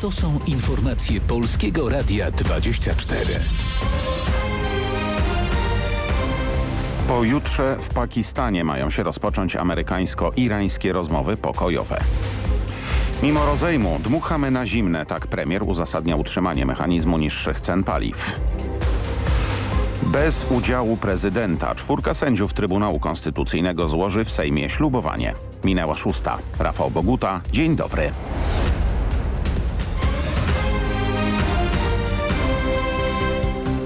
To są informacje Polskiego Radia 24. Pojutrze w Pakistanie mają się rozpocząć amerykańsko-irańskie rozmowy pokojowe. Mimo rozejmu dmuchamy na zimne, tak premier uzasadnia utrzymanie mechanizmu niższych cen paliw. Bez udziału prezydenta czwórka sędziów Trybunału Konstytucyjnego złoży w Sejmie ślubowanie. Minęła szósta. Rafał Boguta, dzień dobry.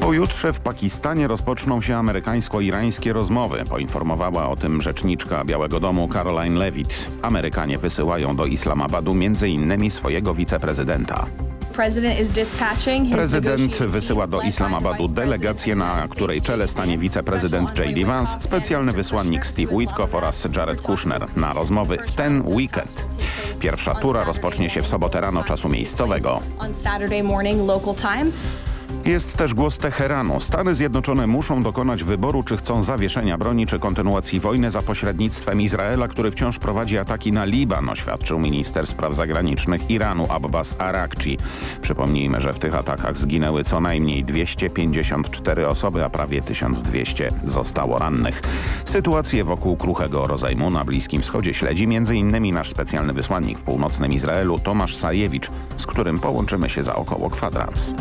Pojutrze w Pakistanie rozpoczną się amerykańsko-irańskie rozmowy. Poinformowała o tym rzeczniczka Białego Domu Caroline Levitt. Amerykanie wysyłają do Islamabadu m.in. swojego wiceprezydenta. Prezydent wysyła do Islamabadu delegację, na której czele stanie wiceprezydent J.D. Vance, specjalny wysłannik Steve Witkoff oraz Jared Kushner na rozmowy w ten weekend. Pierwsza tura rozpocznie się w sobotę rano czasu miejscowego. Jest też głos Teheranu. Stany Zjednoczone muszą dokonać wyboru, czy chcą zawieszenia broni, czy kontynuacji wojny za pośrednictwem Izraela, który wciąż prowadzi ataki na Liban, oświadczył minister spraw zagranicznych Iranu Abbas Arakci. Przypomnijmy, że w tych atakach zginęły co najmniej 254 osoby, a prawie 1200 zostało rannych. Sytuację wokół kruchego rozejmu na Bliskim Wschodzie śledzi m.in. nasz specjalny wysłannik w północnym Izraelu Tomasz Sajewicz, z którym połączymy się za około kwadrans.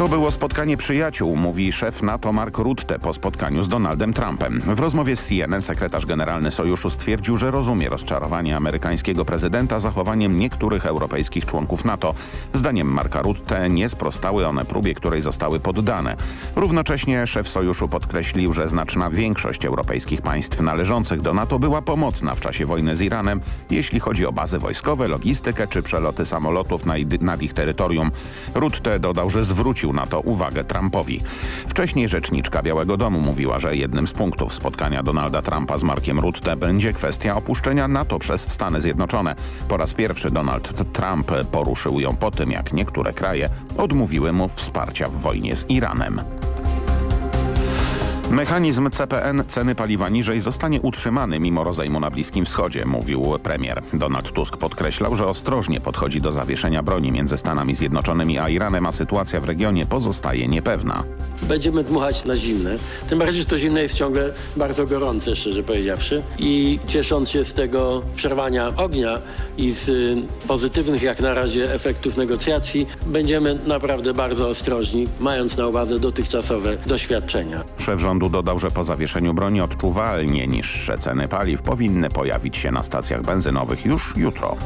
To było spotkanie przyjaciół, mówi szef NATO Mark Rutte po spotkaniu z Donaldem Trumpem. W rozmowie z CNN sekretarz generalny sojuszu stwierdził, że rozumie rozczarowanie amerykańskiego prezydenta zachowaniem niektórych europejskich członków NATO. Zdaniem Marka Rutte nie sprostały one próbie, której zostały poddane. Równocześnie szef sojuszu podkreślił, że znaczna większość europejskich państw należących do NATO była pomocna w czasie wojny z Iranem, jeśli chodzi o bazy wojskowe, logistykę czy przeloty samolotów nad ich terytorium. Rutte dodał, że zwrócił zwrócił na to uwagę Trumpowi. Wcześniej rzeczniczka Białego Domu mówiła, że jednym z punktów spotkania Donalda Trumpa z Markiem Rutte będzie kwestia opuszczenia NATO przez Stany Zjednoczone. Po raz pierwszy Donald Trump poruszył ją po tym, jak niektóre kraje odmówiły mu wsparcia w wojnie z Iranem. Mechanizm CPN ceny paliwa niżej zostanie utrzymany mimo rozejmu na Bliskim Wschodzie, mówił premier. Donald Tusk podkreślał, że ostrożnie podchodzi do zawieszenia broni między Stanami Zjednoczonymi a Iranem, a sytuacja w regionie pozostaje niepewna. Będziemy dmuchać na zimne, tym bardziej, że to zimne jest ciągle bardzo gorące, szczerze powiedziawszy. I ciesząc się z tego przerwania ognia i z y, pozytywnych jak na razie efektów negocjacji, będziemy naprawdę bardzo ostrożni, mając na uwadze dotychczasowe doświadczenia. Szef rządu rządu dodał, że po zawieszeniu broni odczuwalnie niższe ceny paliw powinny pojawić się na stacjach benzynowych już jutro.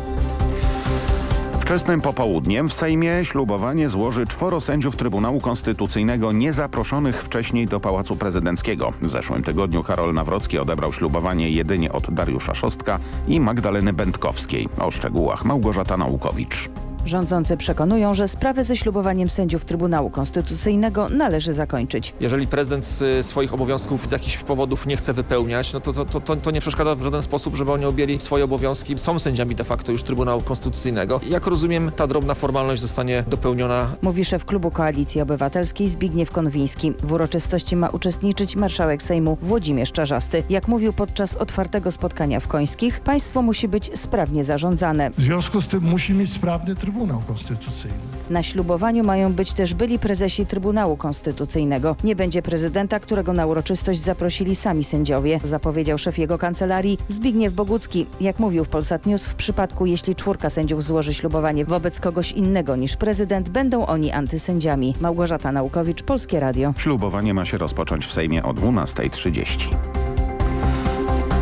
Wczesnym popołudniem w Sejmie ślubowanie złoży czworo sędziów Trybunału Konstytucyjnego niezaproszonych wcześniej do Pałacu Prezydenckiego. W zeszłym tygodniu Karol Nawrocki odebrał ślubowanie jedynie od Dariusza Szostka i Magdaleny Będkowskiej. O szczegółach Małgorzata Naukowicz. Rządzący przekonują, że sprawę ze ślubowaniem sędziów Trybunału Konstytucyjnego należy zakończyć. Jeżeli prezydent swoich obowiązków z jakichś powodów nie chce wypełniać, no to, to, to, to nie przeszkadza w żaden sposób, żeby oni objęli swoje obowiązki. Są sędziami de facto już Trybunału Konstytucyjnego. Jak rozumiem, ta drobna formalność zostanie dopełniona. Mówi szef klubu Koalicji Obywatelskiej Zbigniew Konwiński. W uroczystości ma uczestniczyć marszałek Sejmu Włodzimierz Czarzasty. Jak mówił podczas otwartego spotkania w Końskich, państwo musi być sprawnie zarządzane. W związku z tym musi mieć sprawny Trybunał Trybunał Konstytucyjny. Na ślubowaniu mają być też byli prezesi Trybunału Konstytucyjnego. Nie będzie prezydenta, którego na uroczystość zaprosili sami sędziowie, zapowiedział szef jego kancelarii Zbigniew Bogucki. Jak mówił w Polsat News, w przypadku jeśli czwórka sędziów złoży ślubowanie wobec kogoś innego niż prezydent, będą oni antysędziami. Małgorzata Naukowicz, Polskie Radio. Ślubowanie ma się rozpocząć w Sejmie o 12.30.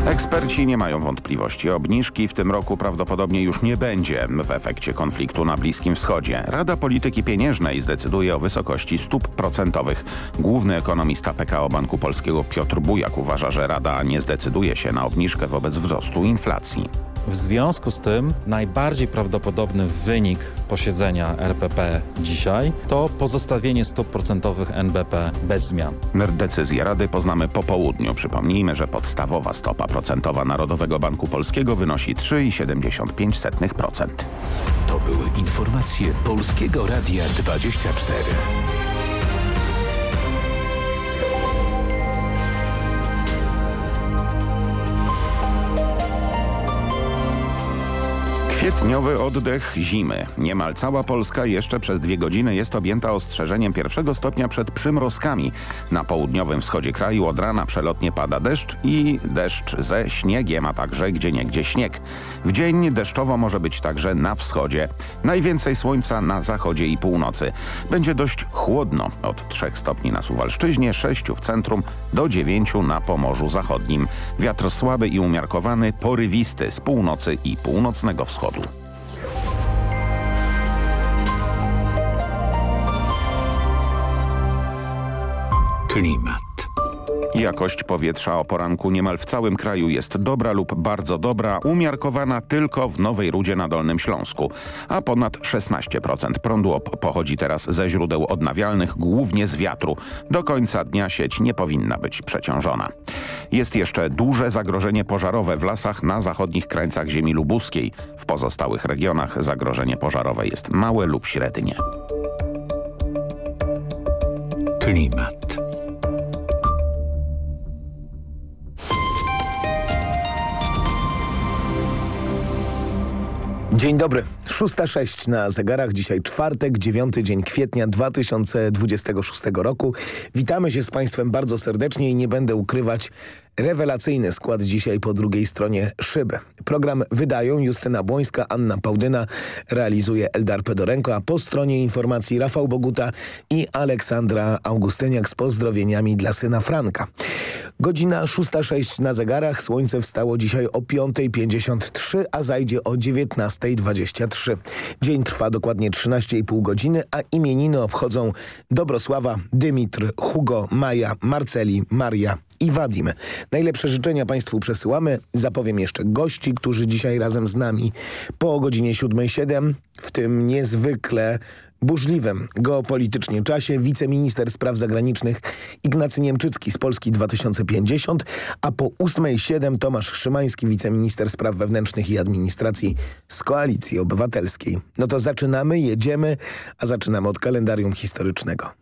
Eksperci nie mają wątpliwości. Obniżki w tym roku prawdopodobnie już nie będzie w efekcie konfliktu na Bliskim Wschodzie. Rada Polityki Pieniężnej zdecyduje o wysokości stóp procentowych. Główny ekonomista PKO Banku Polskiego Piotr Bujak uważa, że Rada nie zdecyduje się na obniżkę wobec wzrostu inflacji. W związku z tym najbardziej prawdopodobny wynik posiedzenia RPP dzisiaj to pozostawienie stóp procentowych NBP bez zmian. Decyzję Rady poznamy po południu. Przypomnijmy, że podstawowa stopa procentowa Narodowego Banku Polskiego wynosi 3,75%. To były informacje Polskiego Radia 24. Kwietniowy oddech zimy. Niemal cała Polska jeszcze przez dwie godziny jest objęta ostrzeżeniem pierwszego stopnia przed przymrozkami. Na południowym wschodzie kraju od rana przelotnie pada deszcz i deszcz ze śniegiem, a także gdzieniegdzie śnieg. W dzień deszczowo może być także na wschodzie. Najwięcej słońca na zachodzie i północy. Będzie dość chłodno. Od 3 stopni na Suwalszczyźnie, 6 w centrum do 9 na Pomorzu Zachodnim. Wiatr słaby i umiarkowany, porywisty z północy i północnego wschodu. Klimat. Jakość powietrza o poranku niemal w całym kraju jest dobra lub bardzo dobra, umiarkowana tylko w Nowej Rudzie na Dolnym Śląsku, a ponad 16% prądu pochodzi teraz ze źródeł odnawialnych, głównie z wiatru. Do końca dnia sieć nie powinna być przeciążona. Jest jeszcze duże zagrożenie pożarowe w lasach na zachodnich krańcach ziemi lubuskiej. W pozostałych regionach zagrożenie pożarowe jest małe lub średnie. Klimat. Dzień dobry. 6.06 na zegarach. Dzisiaj czwartek, 9 dzień kwietnia 2026 roku. Witamy się z Państwem bardzo serdecznie i nie będę ukrywać, rewelacyjny skład dzisiaj po drugiej stronie szyby. Program wydają Justyna Błońska, Anna Pałdyna, realizuje Eldar Pedorenko, a po stronie informacji Rafał Boguta i Aleksandra Augustyniak z pozdrowieniami dla syna Franka. Godzina 6.06 na zegarach. Słońce wstało dzisiaj o 5.53, a zajdzie o 19.23. Dzień trwa dokładnie 13,5 godziny, a imieniny obchodzą Dobrosława, Dymitr, Hugo, Maja, Marceli, Maria i Wadim. Najlepsze życzenia Państwu przesyłamy. Zapowiem jeszcze gości, którzy dzisiaj razem z nami po godzinie 7.07 w tym niezwykle burzliwym geopolitycznie czasie wiceminister spraw zagranicznych Ignacy Niemczycki z Polski 2050, a po 8.07 Tomasz Szymański, wiceminister spraw wewnętrznych i administracji z Koalicji Obywatelskiej. No to zaczynamy, jedziemy, a zaczynamy od kalendarium historycznego.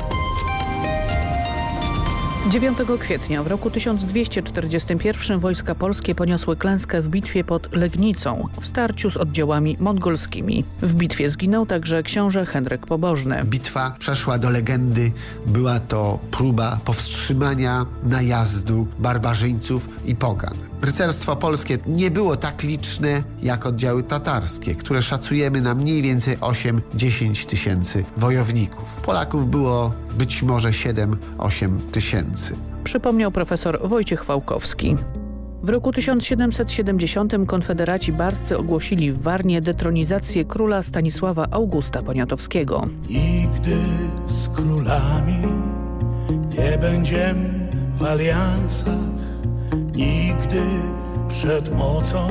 9 kwietnia w roku 1241 wojska polskie poniosły klęskę w bitwie pod Legnicą w starciu z oddziałami mongolskimi. W bitwie zginął także książę Henryk Pobożny. Bitwa przeszła do legendy. Była to próba powstrzymania najazdu barbarzyńców i pogan. Rycerstwo polskie nie było tak liczne jak oddziały tatarskie, które szacujemy na mniej więcej 8-10 tysięcy wojowników. Polaków było być może 7-8 tysięcy. Przypomniał profesor Wojciech Wałkowski. W roku 1770 konfederaci barscy ogłosili w Warnie detronizację króla Stanisława Augusta Poniatowskiego. Nigdy z królami nie będziemy w aliansach, nigdy przed mocą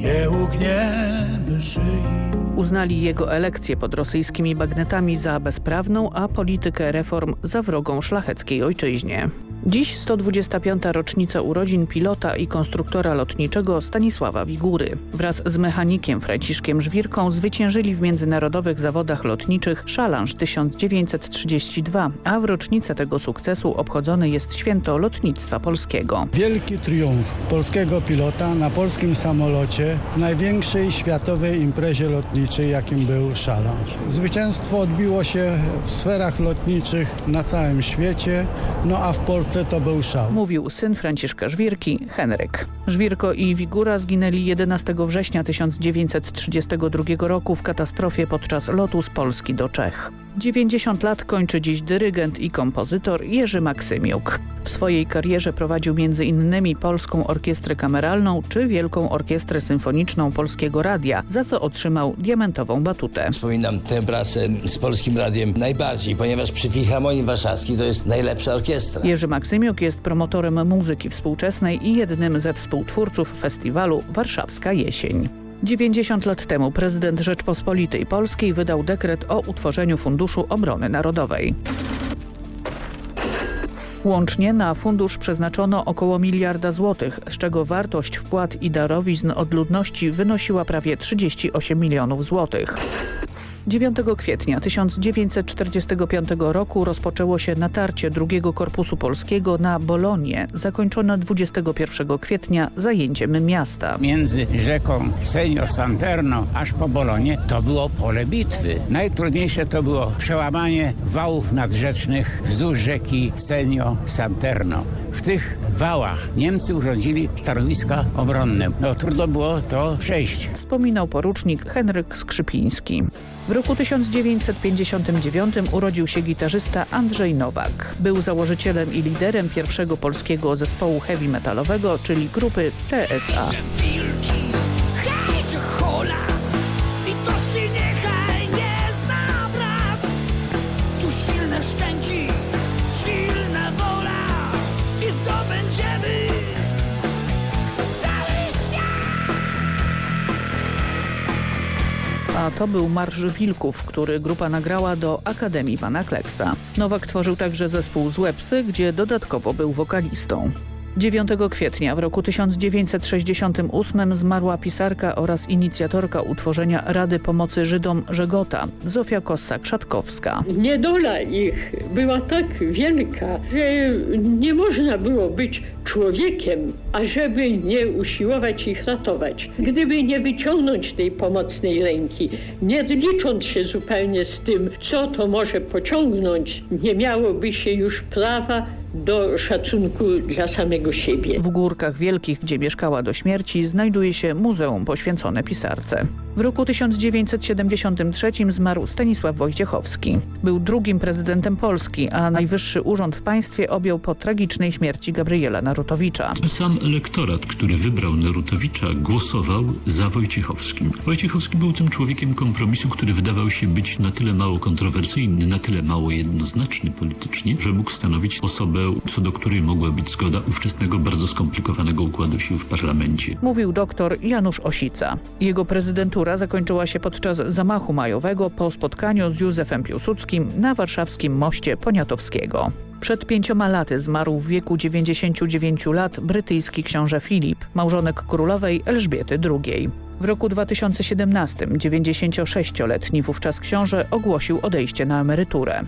nie ugniemy szyi. Uznali jego elekcję pod rosyjskimi bagnetami za bezprawną, a politykę reform za wrogą szlacheckiej ojczyźnie. Dziś 125. rocznica urodzin pilota i konstruktora lotniczego Stanisława Wigury. Wraz z mechanikiem Franciszkiem Żwirką zwyciężyli w międzynarodowych zawodach lotniczych Szalanż 1932, a w rocznicę tego sukcesu obchodzone jest święto lotnictwa polskiego. Wielki triumf polskiego pilota na polskim samolocie w największej światowej imprezie lotniczej, jakim był Szalanż. Zwycięstwo odbiło się w sferach lotniczych na całym świecie, no a w Polsce to był szał. Mówił syn Franciszka Żwirki, Henryk. Żwirko i Wigura zginęli 11 września 1932 roku w katastrofie podczas lotu z Polski do Czech. 90 lat kończy dziś dyrygent i kompozytor Jerzy Maksymiuk. W swojej karierze prowadził m.in. Polską Orkiestrę Kameralną czy Wielką Orkiestrę Symfoniczną Polskiego Radia, za co otrzymał diamentową batutę. Wspominam tę pracę z Polskim Radiem najbardziej, ponieważ przy Filharmonii Warszawskiej to jest najlepsza orkiestra. Jerzy Maksymiuk jest promotorem muzyki współczesnej i jednym ze współtwórców festiwalu Warszawska Jesień. 90 lat temu prezydent Rzeczpospolitej Polskiej wydał dekret o utworzeniu Funduszu Obrony Narodowej. Łącznie na fundusz przeznaczono około miliarda złotych, z czego wartość wpłat i darowizn od ludności wynosiła prawie 38 milionów złotych. 9 kwietnia 1945 roku rozpoczęło się natarcie drugiego Korpusu Polskiego na Bolonię, zakończone 21 kwietnia zajęciem miasta. Między rzeką Senio Santerno aż po Bolonie to było pole bitwy. Najtrudniejsze to było przełamanie wałów nadrzecznych wzdłuż rzeki Senio Santerno. W tych wałach Niemcy urządzili stanowiska obronne. No trudno było to przejść. Wspominał porucznik Henryk Skrzypiński. W roku 1959 urodził się gitarzysta Andrzej Nowak. Był założycielem i liderem pierwszego polskiego zespołu heavy metalowego, czyli grupy TSA. To był Marsz Wilków, który grupa nagrała do Akademii Pana Kleksa. Nowak tworzył także zespół Złepsy, gdzie dodatkowo był wokalistą. 9 kwietnia w roku 1968 zmarła pisarka oraz inicjatorka utworzenia Rady Pomocy Żydom Żegota, Zofia Kossak-Szatkowska. Niedola ich była tak wielka, że nie można było być człowiekiem, ażeby nie usiłować ich ratować. Gdyby nie wyciągnąć tej pomocnej ręki, nie licząc się zupełnie z tym, co to może pociągnąć, nie miałoby się już prawa do szacunku dla samego siebie. W Górkach Wielkich, gdzie mieszkała do śmierci, znajduje się muzeum poświęcone pisarce. W roku 1973 zmarł Stanisław Wojciechowski. Był drugim prezydentem Polski, a najwyższy urząd w państwie objął po tragicznej śmierci Gabriela Narutowicza. Sam elektorat, który wybrał Narutowicza, głosował za Wojciechowskim. Wojciechowski był tym człowiekiem kompromisu, który wydawał się być na tyle mało kontrowersyjny, na tyle mało jednoznaczny politycznie, że mógł stanowić osobę, co do której mogła być zgoda ówczesnego bardzo skomplikowanego układu sił w parlamencie. Mówił doktor Janusz Osica. Jego prezydentura zakończyła się podczas zamachu majowego po spotkaniu z Józefem Piłsudskim na warszawskim moście Poniatowskiego. Przed pięcioma laty zmarł w wieku 99 lat brytyjski książę Filip, małżonek królowej Elżbiety II. W roku 2017 96-letni wówczas książę ogłosił odejście na emeryturę.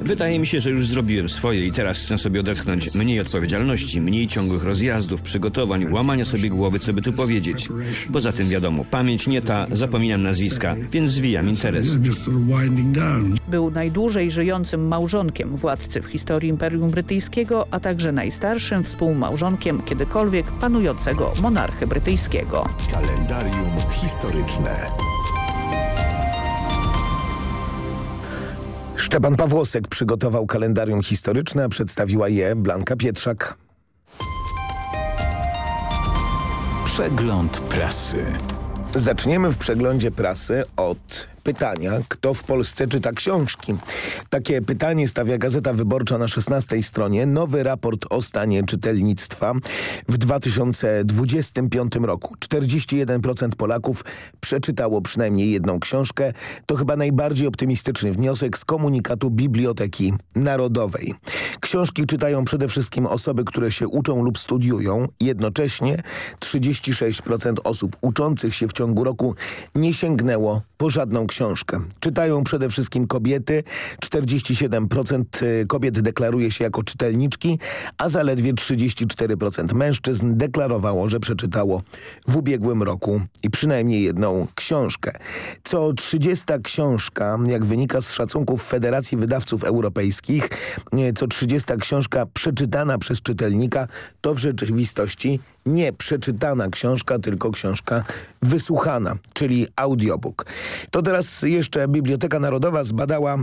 Wydaje mi się, że już zrobiłem swoje i teraz chcę sobie odetchnąć. Mniej odpowiedzialności, mniej ciągłych rozjazdów, przygotowań, łamania sobie głowy, co by tu powiedzieć. Poza tym wiadomo, pamięć nie ta, zapominam nazwiska, więc zwijam interes. Był najdłużej żyjącym małżonkiem władcy w historii Imperium Brytyjskiego, a także najstarszym współmałżonkiem kiedykolwiek panującego monarchy brytyjskiego. Kalendarium historyczne. Szczepan Pawłosek przygotował kalendarium historyczne, a przedstawiła je Blanka Pietrzak. Przegląd prasy. Zaczniemy w przeglądzie prasy od pytania, kto w Polsce czyta książki. Takie pytanie stawia Gazeta Wyborcza na 16 stronie. Nowy raport o stanie czytelnictwa w 2025 roku. 41% Polaków przeczytało przynajmniej jedną książkę. To chyba najbardziej optymistyczny wniosek z komunikatu Biblioteki Narodowej. Książki czytają przede wszystkim osoby, które się uczą lub studiują. Jednocześnie 36% osób uczących się w ciągu roku nie sięgnęło po żadną książkę. Czytają przede wszystkim kobiety. 47% kobiet deklaruje się jako czytelniczki, a zaledwie 34% mężczyzn deklarowało, że przeczytało w ubiegłym roku i przynajmniej jedną książkę. Co 30 książka, jak wynika z szacunków Federacji Wydawców Europejskich, co 30 książka przeczytana przez czytelnika to w rzeczywistości nie przeczytana książka, tylko książka wysłuchana, czyli audiobook. To teraz jeszcze Biblioteka Narodowa zbadała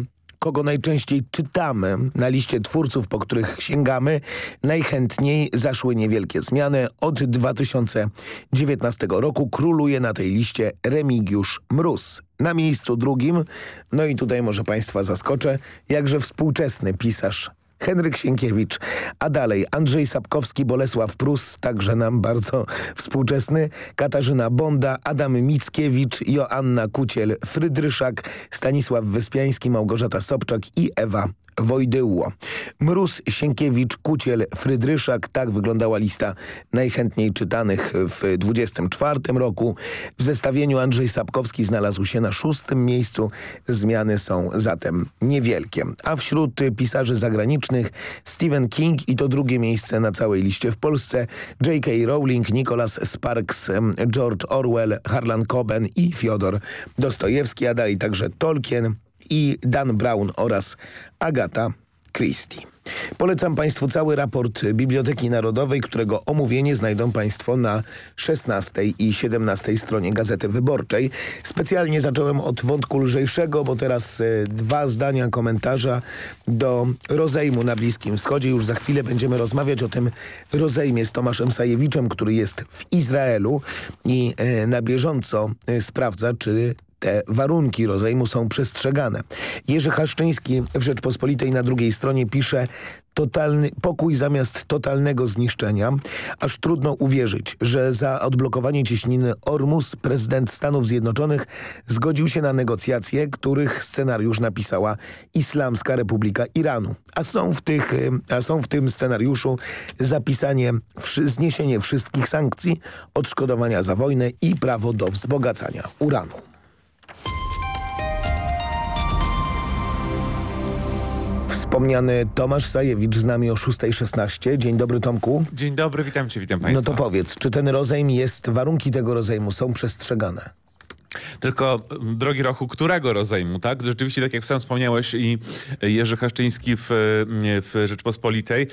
kogo najczęściej czytamy na liście twórców, po których sięgamy, najchętniej zaszły niewielkie zmiany. Od 2019 roku króluje na tej liście Remigiusz Mróz. Na miejscu drugim, no i tutaj może Państwa zaskoczę, jakże współczesny pisarz Henryk Sienkiewicz, a dalej Andrzej Sapkowski, Bolesław Prus, także nam bardzo współczesny, Katarzyna Bonda, Adam Mickiewicz, Joanna Kuciel-Frydryszak, Stanisław Wyspiański, Małgorzata Sobczak i Ewa Wojdyło. Mróz, Sienkiewicz, Kuciel, Frydryszak. Tak wyglądała lista najchętniej czytanych w 24 roku. W zestawieniu Andrzej Sapkowski znalazł się na szóstym miejscu. Zmiany są zatem niewielkie. A wśród pisarzy zagranicznych Stephen King i to drugie miejsce na całej liście w Polsce. J.K. Rowling, Nicholas Sparks, George Orwell, Harlan Coben i Fiodor Dostojewski, a dalej także Tolkien, i Dan Brown oraz Agata Christie. Polecam Państwu cały raport Biblioteki Narodowej, którego omówienie znajdą Państwo na 16 i 17 stronie Gazety Wyborczej. Specjalnie zacząłem od wątku lżejszego, bo teraz e, dwa zdania komentarza do rozejmu na Bliskim Wschodzie. Już za chwilę będziemy rozmawiać o tym rozejmie z Tomaszem Sajewiczem, który jest w Izraelu i e, na bieżąco e, sprawdza, czy te warunki rozejmu są przestrzegane. Jerzy Haszczyński w Rzeczpospolitej na drugiej stronie pisze totalny pokój zamiast totalnego zniszczenia. Aż trudno uwierzyć, że za odblokowanie cieśniny Ormus prezydent Stanów Zjednoczonych zgodził się na negocjacje, których scenariusz napisała Islamska Republika Iranu. A są w, tych, a są w tym scenariuszu zapisanie, zniesienie wszystkich sankcji, odszkodowania za wojnę i prawo do wzbogacania uranu. Wspomniany Tomasz Sajewicz z nami o 6.16. Dzień dobry Tomku. Dzień dobry, witam cię, witam państwa. No to powiedz, czy ten rozejm jest, warunki tego rozejmu są przestrzegane? Tylko, drogi Rochu, którego rozejmu, tak? Rzeczywiście, tak jak sam wspomniałeś i Jerzy Haszczyński w, w Rzeczpospolitej,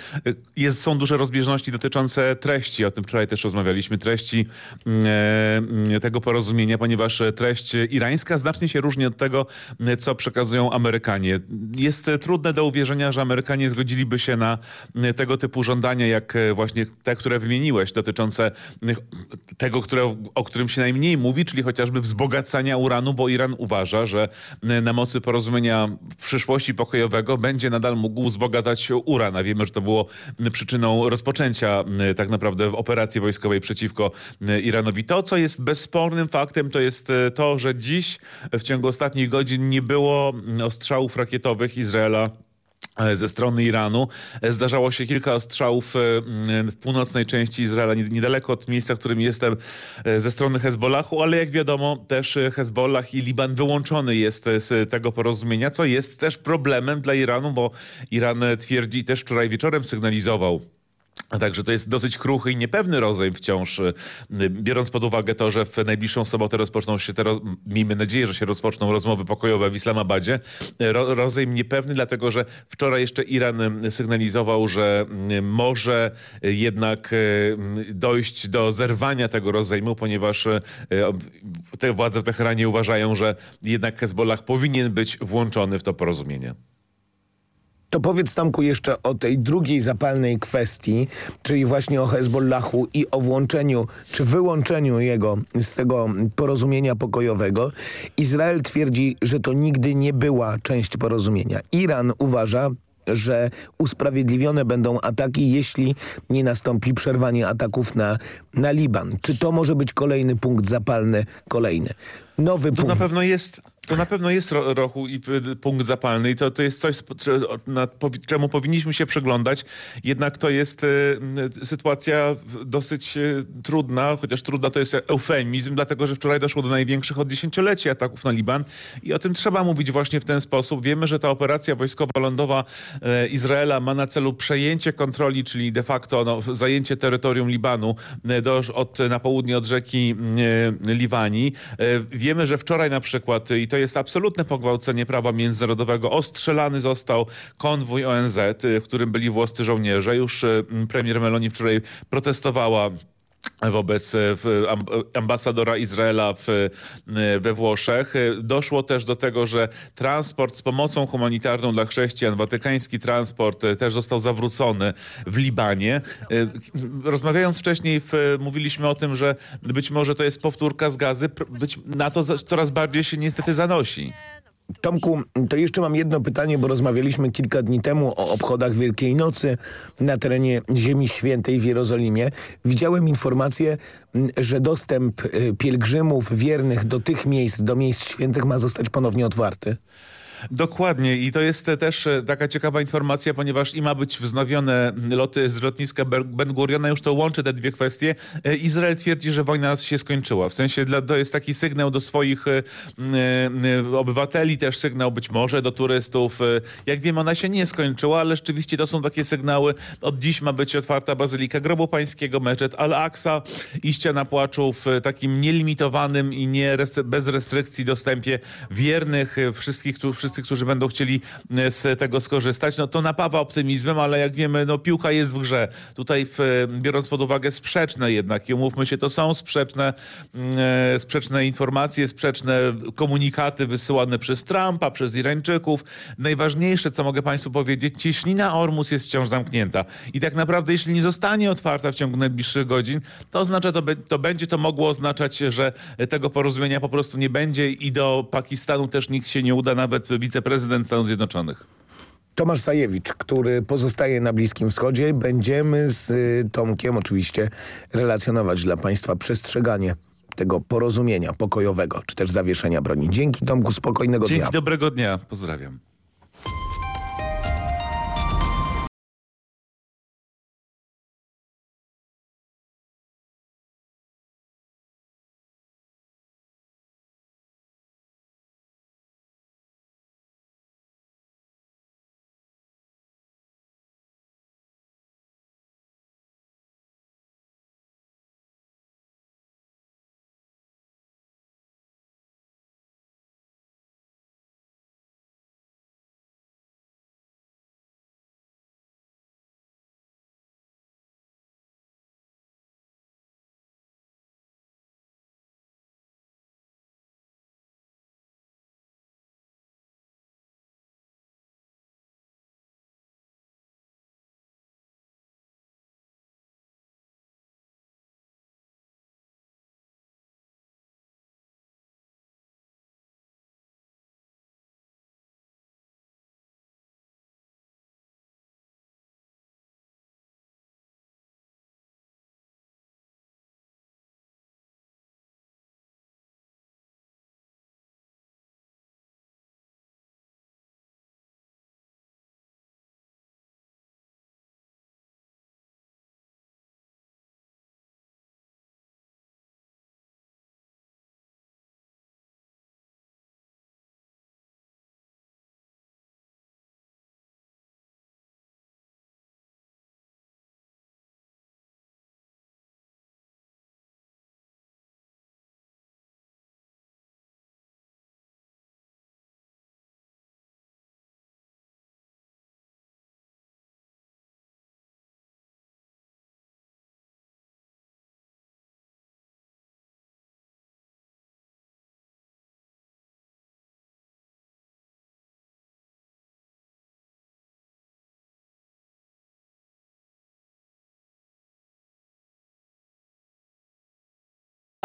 jest, są duże rozbieżności dotyczące treści, o tym wczoraj też rozmawialiśmy, treści e, tego porozumienia, ponieważ treść irańska znacznie się różni od tego, co przekazują Amerykanie. Jest trudne do uwierzenia, że Amerykanie zgodziliby się na tego typu żądania, jak właśnie te, które wymieniłeś, dotyczące tego, które, o którym się najmniej mówi, czyli chociażby wzbogacenia wzbogacania uranu, bo Iran uważa, że na mocy porozumienia w przyszłości pokojowego będzie nadal mógł wzbogacać uran. A wiemy, że to było przyczyną rozpoczęcia tak naprawdę operacji wojskowej przeciwko Iranowi. To, co jest bezspornym faktem, to jest to, że dziś w ciągu ostatnich godzin nie było ostrzałów rakietowych Izraela E, ze strony Iranu. E, zdarzało się kilka ostrzałów e, w północnej części Izraela, niedaleko od miejsca, w którym jestem, ze strony Hezbollahu, ale jak wiadomo też Hezbollah i Liban wyłączony jest z tego porozumienia, co jest też problemem dla Iranu, bo Iran twierdzi też wczoraj wieczorem sygnalizował Także to jest dosyć kruchy i niepewny rozejm wciąż, y, biorąc pod uwagę to, że w najbliższą sobotę rozpoczną się te, miejmy nadzieję, że się rozpoczną rozmowy pokojowe w Islamabadzie. Ro, rozejm niepewny, dlatego że wczoraj jeszcze Iran sygnalizował, że może jednak dojść do zerwania tego rozejmu, ponieważ te władze w Teheranie uważają, że jednak Hezbollah powinien być włączony w to porozumienie. To powiedz Tamku jeszcze o tej drugiej zapalnej kwestii, czyli właśnie o Hezbollahu i o włączeniu czy wyłączeniu jego z tego porozumienia pokojowego. Izrael twierdzi, że to nigdy nie była część porozumienia. Iran uważa, że usprawiedliwione będą ataki, jeśli nie nastąpi przerwanie ataków na, na Liban. Czy to może być kolejny punkt zapalny, kolejny? Nowy to punkt. na pewno jest to na pewno jest rochu i punkt zapalny i to, to jest coś, czemu powinniśmy się przyglądać. Jednak to jest y, sytuacja dosyć y, trudna, chociaż trudna to jest eufemizm, dlatego że wczoraj doszło do największych od dziesięcioleci ataków na Liban i o tym trzeba mówić właśnie w ten sposób. Wiemy, że ta operacja wojskowa lądowa y, Izraela ma na celu przejęcie kontroli, czyli de facto no, zajęcie terytorium Libanu do, od, na południe od rzeki Liwanii. Wiemy, że wczoraj na przykład i to jest absolutne pogwałcenie prawa międzynarodowego. Ostrzelany został konwój ONZ, y, w którym byli włoscy żołnierze. Już y, premier Meloni wczoraj protestowała wobec e, ambasadora Izraela w, e, we Włoszech. E, doszło też do tego, że transport z pomocą humanitarną dla chrześcijan, watykański transport też został zawrócony w Libanie. Rozmawiając wcześniej w, mówiliśmy o tym, że być może to jest powtórka z gazy. Być, na to coraz bardziej się niestety zanosi. Tomku, to jeszcze mam jedno pytanie, bo rozmawialiśmy kilka dni temu o obchodach Wielkiej Nocy na terenie Ziemi Świętej w Jerozolimie. Widziałem informację, że dostęp y, pielgrzymów wiernych do tych miejsc, do miejsc świętych ma zostać ponownie otwarty. Dokładnie i to jest też e, taka ciekawa informacja, ponieważ i ma być wznowione loty z lotniska Ben Guriona, już to łączy te dwie kwestie. E, Izrael twierdzi, że wojna się skończyła. W sensie to jest taki sygnał do swoich e, obywateli, też sygnał być może do turystów. Jak wiem, ona się nie skończyła, ale rzeczywiście to są takie sygnały. Od dziś ma być otwarta Bazylika Grobu Pańskiego, meczet Al-Aqsa i ściana płaczu w takim nielimitowanym i nie bez restrykcji dostępie wiernych, wszystkich, wszystkich wszyscy, którzy będą chcieli e, z tego skorzystać. No to napawa optymizmem, ale jak wiemy, no piłka jest w grze. Tutaj w, e, biorąc pod uwagę sprzeczne jednak, i umówmy się, to są sprzeczne, mm, e, sprzeczne informacje, sprzeczne komunikaty wysyłane przez Trumpa, przez Irańczyków. Najważniejsze, co mogę Państwu powiedzieć, cieśnina Ormus jest wciąż zamknięta. I tak naprawdę, jeśli nie zostanie otwarta w ciągu najbliższych godzin, to oznacza, to, be, to będzie to mogło oznaczać, że tego porozumienia po prostu nie będzie i do Pakistanu też nikt się nie uda, nawet wiceprezydent Stanów Zjednoczonych. Tomasz Sajewicz, który pozostaje na Bliskim Wschodzie. Będziemy z y, Tomkiem oczywiście relacjonować dla Państwa przestrzeganie tego porozumienia pokojowego, czy też zawieszenia broni. Dzięki Tomku, spokojnego Dzięki, dnia. Dzięki, dobrego dnia. Pozdrawiam.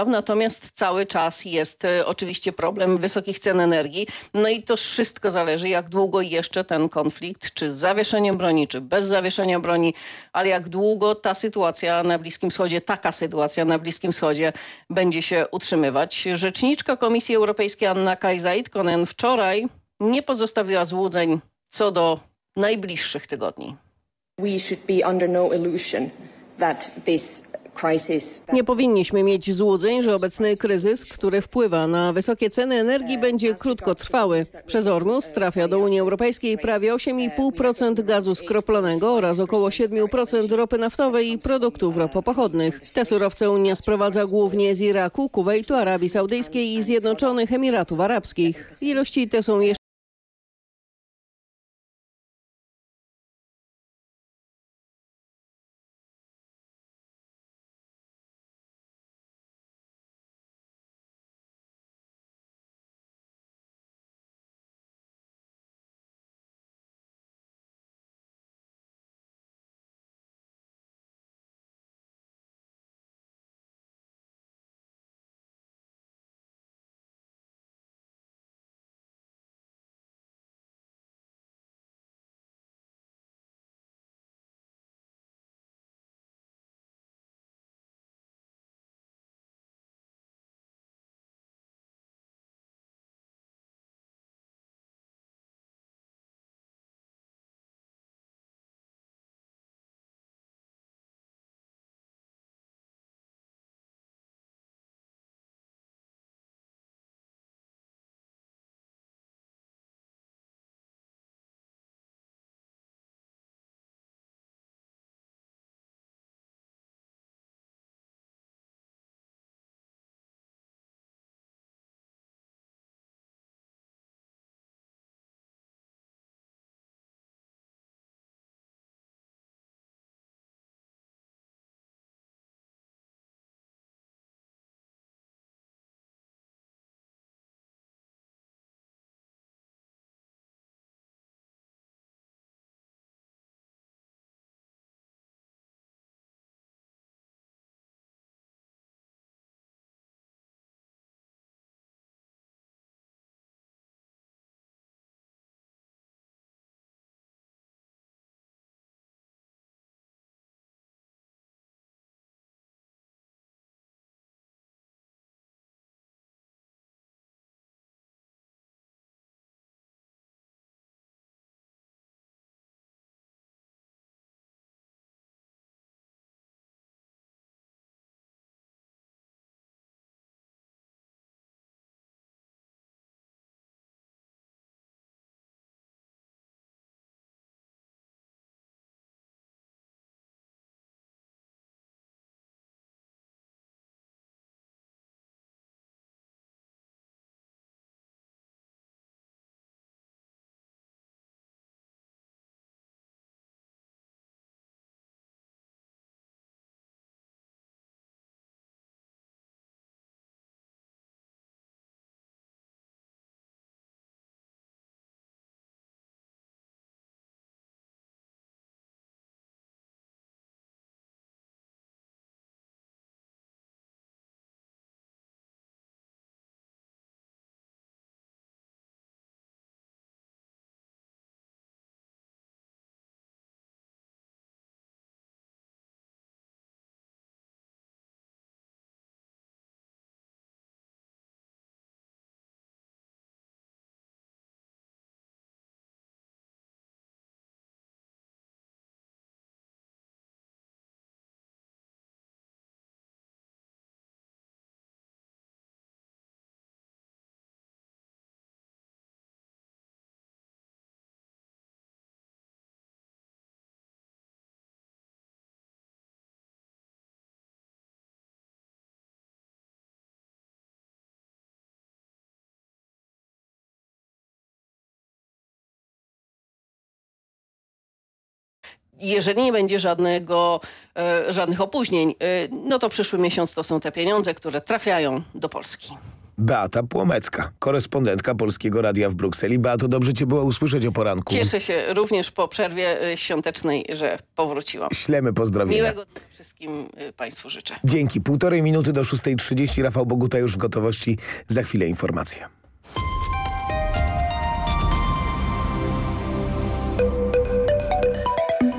Natomiast cały czas jest e, oczywiście problem wysokich cen energii. No i to wszystko zależy, jak długo jeszcze ten konflikt, czy z zawieszeniem broni, czy bez zawieszenia broni, ale jak długo ta sytuacja na Bliskim Wschodzie, taka sytuacja na Bliskim Wschodzie będzie się utrzymywać. Rzeczniczka Komisji Europejskiej Anna Kajzait-Konen wczoraj nie pozostawiła złudzeń co do najbliższych tygodni. We should be under no illusion that this nie powinniśmy mieć złudzeń, że obecny kryzys, który wpływa na wysokie ceny energii będzie krótkotrwały. Przez Ormus trafia do Unii Europejskiej prawie 8,5% gazu skroplonego oraz około 7% ropy naftowej i produktów ropopochodnych. Te surowce Unia sprowadza głównie z Iraku, Kuwejtu, Arabii Saudyjskiej i Zjednoczonych Emiratów Arabskich. Ilości te są jeszcze jeżeli nie będzie żadnego, e, żadnych opóźnień, e, no to przyszły miesiąc to są te pieniądze, które trafiają do Polski. Beata Płomecka, korespondentka Polskiego Radia w Brukseli. Beato, dobrze cię było usłyszeć o poranku. Cieszę się również po przerwie e, świątecznej, że powróciłam. Ślemy pozdrowienia. Miłego wszystkim Państwu życzę. Dzięki. Półtorej minuty do 6.30. Rafał Boguta już w gotowości. Za chwilę informacje.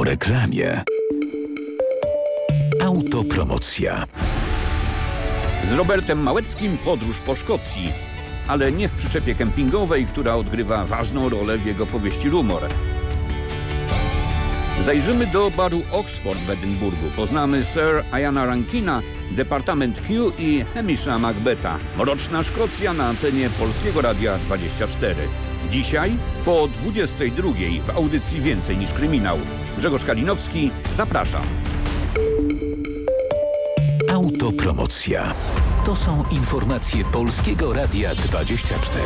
Po reklamie. Autopromocja. Z Robertem Małeckim podróż po Szkocji, ale nie w przyczepie kempingowej, która odgrywa ważną rolę w jego powieści Rumor. Zajrzymy do baru Oxford w Edynburgu. Poznamy Sir Iana Rankina, Departament Q i Hamisha Macbeta. Mroczna Szkocja na antenie Polskiego Radia 24. Dzisiaj po 22 w audycji Więcej niż kryminał. Grzegorz Kalinowski, zapraszam. Autopromocja. To są informacje Polskiego Radia 24.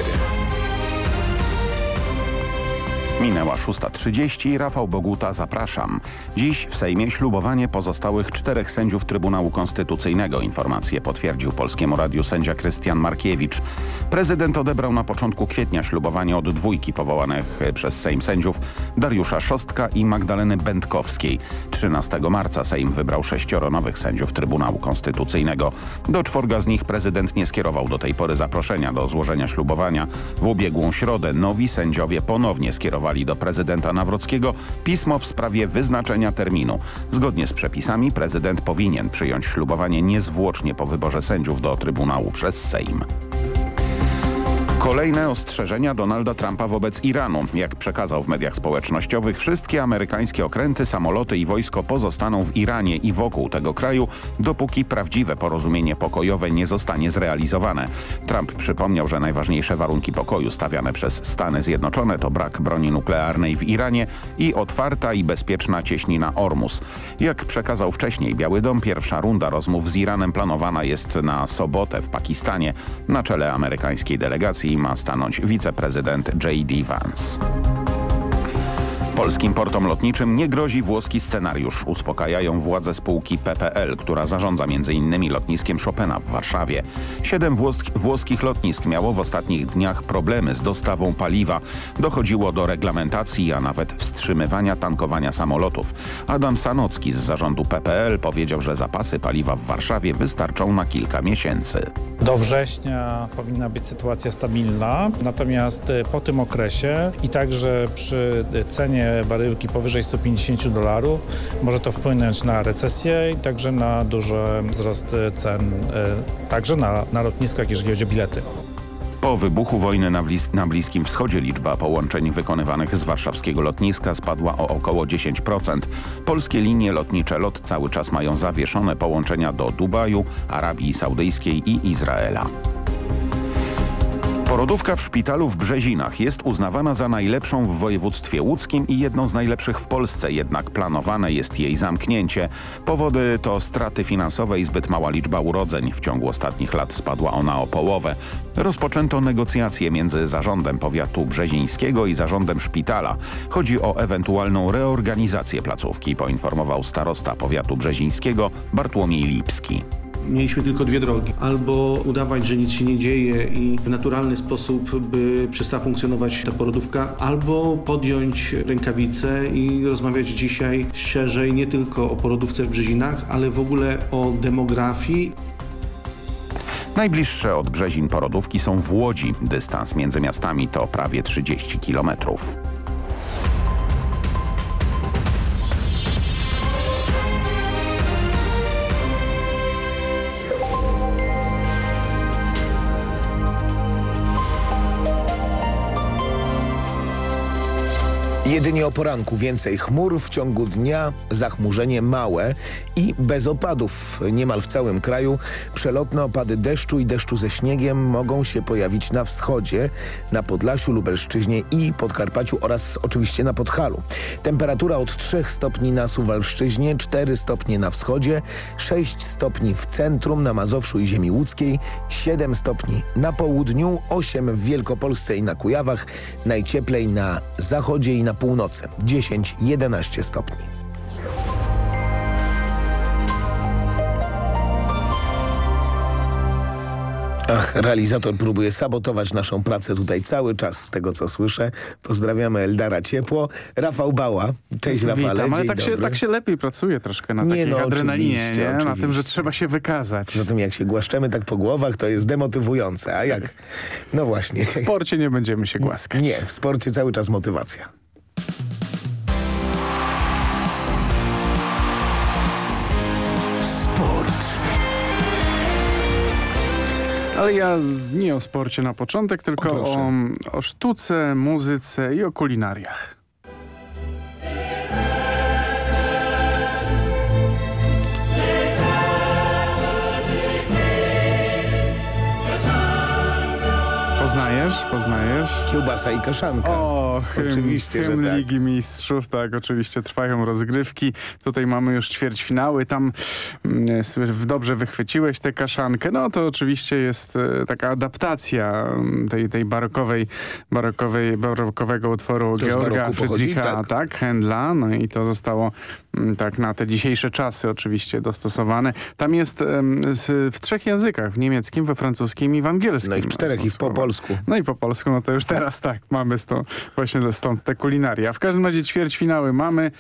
Minęła 6.30. Rafał Boguta, zapraszam. Dziś w Sejmie ślubowanie pozostałych czterech sędziów Trybunału Konstytucyjnego. Informację potwierdził Polskiemu Radiu sędzia Krystian Markiewicz. Prezydent odebrał na początku kwietnia ślubowanie od dwójki powołanych przez Sejm sędziów Dariusza Szostka i Magdaleny Będkowskiej. 13 marca Sejm wybrał sześcioro nowych sędziów Trybunału Konstytucyjnego. Do czworga z nich prezydent nie skierował do tej pory zaproszenia do złożenia ślubowania. W ubiegłą środę nowi sędziowie ponownie skierowali do prezydenta Nawrockiego pismo w sprawie wyznaczenia terminu. Zgodnie z przepisami prezydent powinien przyjąć ślubowanie niezwłocznie po wyborze sędziów do Trybunału przez Sejm. Kolejne ostrzeżenia Donalda Trumpa wobec Iranu. Jak przekazał w mediach społecznościowych, wszystkie amerykańskie okręty, samoloty i wojsko pozostaną w Iranie i wokół tego kraju, dopóki prawdziwe porozumienie pokojowe nie zostanie zrealizowane. Trump przypomniał, że najważniejsze warunki pokoju stawiane przez Stany Zjednoczone to brak broni nuklearnej w Iranie i otwarta i bezpieczna cieśnina Ormus. Jak przekazał wcześniej Biały Dom, pierwsza runda rozmów z Iranem planowana jest na sobotę w Pakistanie. Na czele amerykańskiej delegacji ma stanąć wiceprezydent J.D. Vance. Polskim portom lotniczym nie grozi włoski scenariusz, uspokajają władze spółki PPL, która zarządza m.in. lotniskiem Chopina w Warszawie. Siedem włosk włoskich lotnisk miało w ostatnich dniach problemy z dostawą paliwa. Dochodziło do reglamentacji, a nawet wstrzymywania tankowania samolotów. Adam Sanocki z zarządu PPL powiedział, że zapasy paliwa w Warszawie wystarczą na kilka miesięcy. Do września powinna być sytuacja stabilna, natomiast po tym okresie i także przy cenie baryłki powyżej 150 dolarów może to wpłynąć na recesję i także na duży wzrost cen, także na, na lotniskach, jeżeli chodzi o bilety. Po wybuchu wojny na, Blis na Bliskim Wschodzie liczba połączeń wykonywanych z warszawskiego lotniska spadła o około 10%. Polskie linie lotnicze LOT cały czas mają zawieszone połączenia do Dubaju, Arabii Saudyjskiej i Izraela. Porodówka w szpitalu w Brzezinach jest uznawana za najlepszą w województwie łódzkim i jedną z najlepszych w Polsce, jednak planowane jest jej zamknięcie. Powody to straty finansowe i zbyt mała liczba urodzeń. W ciągu ostatnich lat spadła ona o połowę. Rozpoczęto negocjacje między zarządem powiatu brzezińskiego i zarządem szpitala. Chodzi o ewentualną reorganizację placówki, poinformował starosta powiatu brzezińskiego Bartłomiej Lipski. Mieliśmy tylko dwie drogi. Albo udawać, że nic się nie dzieje i w naturalny sposób by przestała funkcjonować ta porodówka, albo podjąć rękawice i rozmawiać dzisiaj szerzej nie tylko o porodówce w Brzezinach, ale w ogóle o demografii. Najbliższe od Brzezin porodówki są w Łodzi. Dystans między miastami to prawie 30 kilometrów. Jedynie o poranku więcej chmur, w ciągu dnia zachmurzenie małe i bez opadów. Niemal w całym kraju przelotne opady deszczu i deszczu ze śniegiem mogą się pojawić na wschodzie, na Podlasiu, Lubelszczyźnie i Podkarpaciu oraz oczywiście na Podhalu. Temperatura od 3 stopni na Suwalszczyźnie, 4 stopnie na wschodzie, 6 stopni w centrum, na Mazowszu i ziemi łódzkiej, 7 stopni na południu, 8 w Wielkopolsce i na Kujawach, najcieplej na zachodzie i na północy 10-11 stopni. Ach, realizator próbuje sabotować naszą pracę tutaj cały czas, z tego co słyszę. Pozdrawiamy Eldara ciepło. Rafał Bała. Cześć Rafale, Witam, ale dzień tak się, dobry. tak się lepiej pracuje troszkę na Nie, takiej no, adrenalinie, oczywiście, nie? na tym, oczywiście. że trzeba się wykazać. Zatem jak się głaszczemy tak po głowach, to jest demotywujące. A jak? No właśnie. W sporcie nie będziemy się głaskać. Nie, w sporcie cały czas motywacja. Ale ja z, nie o sporcie na początek, tylko O, o, o sztuce, muzyce i o kulinariach. Poznajesz? Poznajesz? Kiełbasa i kaszanka. O, hymn, Oczywiście, że hymn tak. Ligi Mistrzów, tak, oczywiście trwają rozgrywki. Tutaj mamy już ćwierćfinały, tam mm, dobrze wychwyciłeś tę kaszankę. No to oczywiście jest e, taka adaptacja mm, tej, tej barokowej, barokowej, barokowego utworu To Georga Friedricha, tak? tak, Händla, no i to zostało tak na te dzisiejsze czasy oczywiście dostosowane. Tam jest w trzech językach, w niemieckim, we francuskim i w angielskim. No i w czterech i po polsku. No i po polsku, no to już teraz tak, mamy sto, właśnie stąd te kulinaria. W każdym razie ćwierćfinały mamy.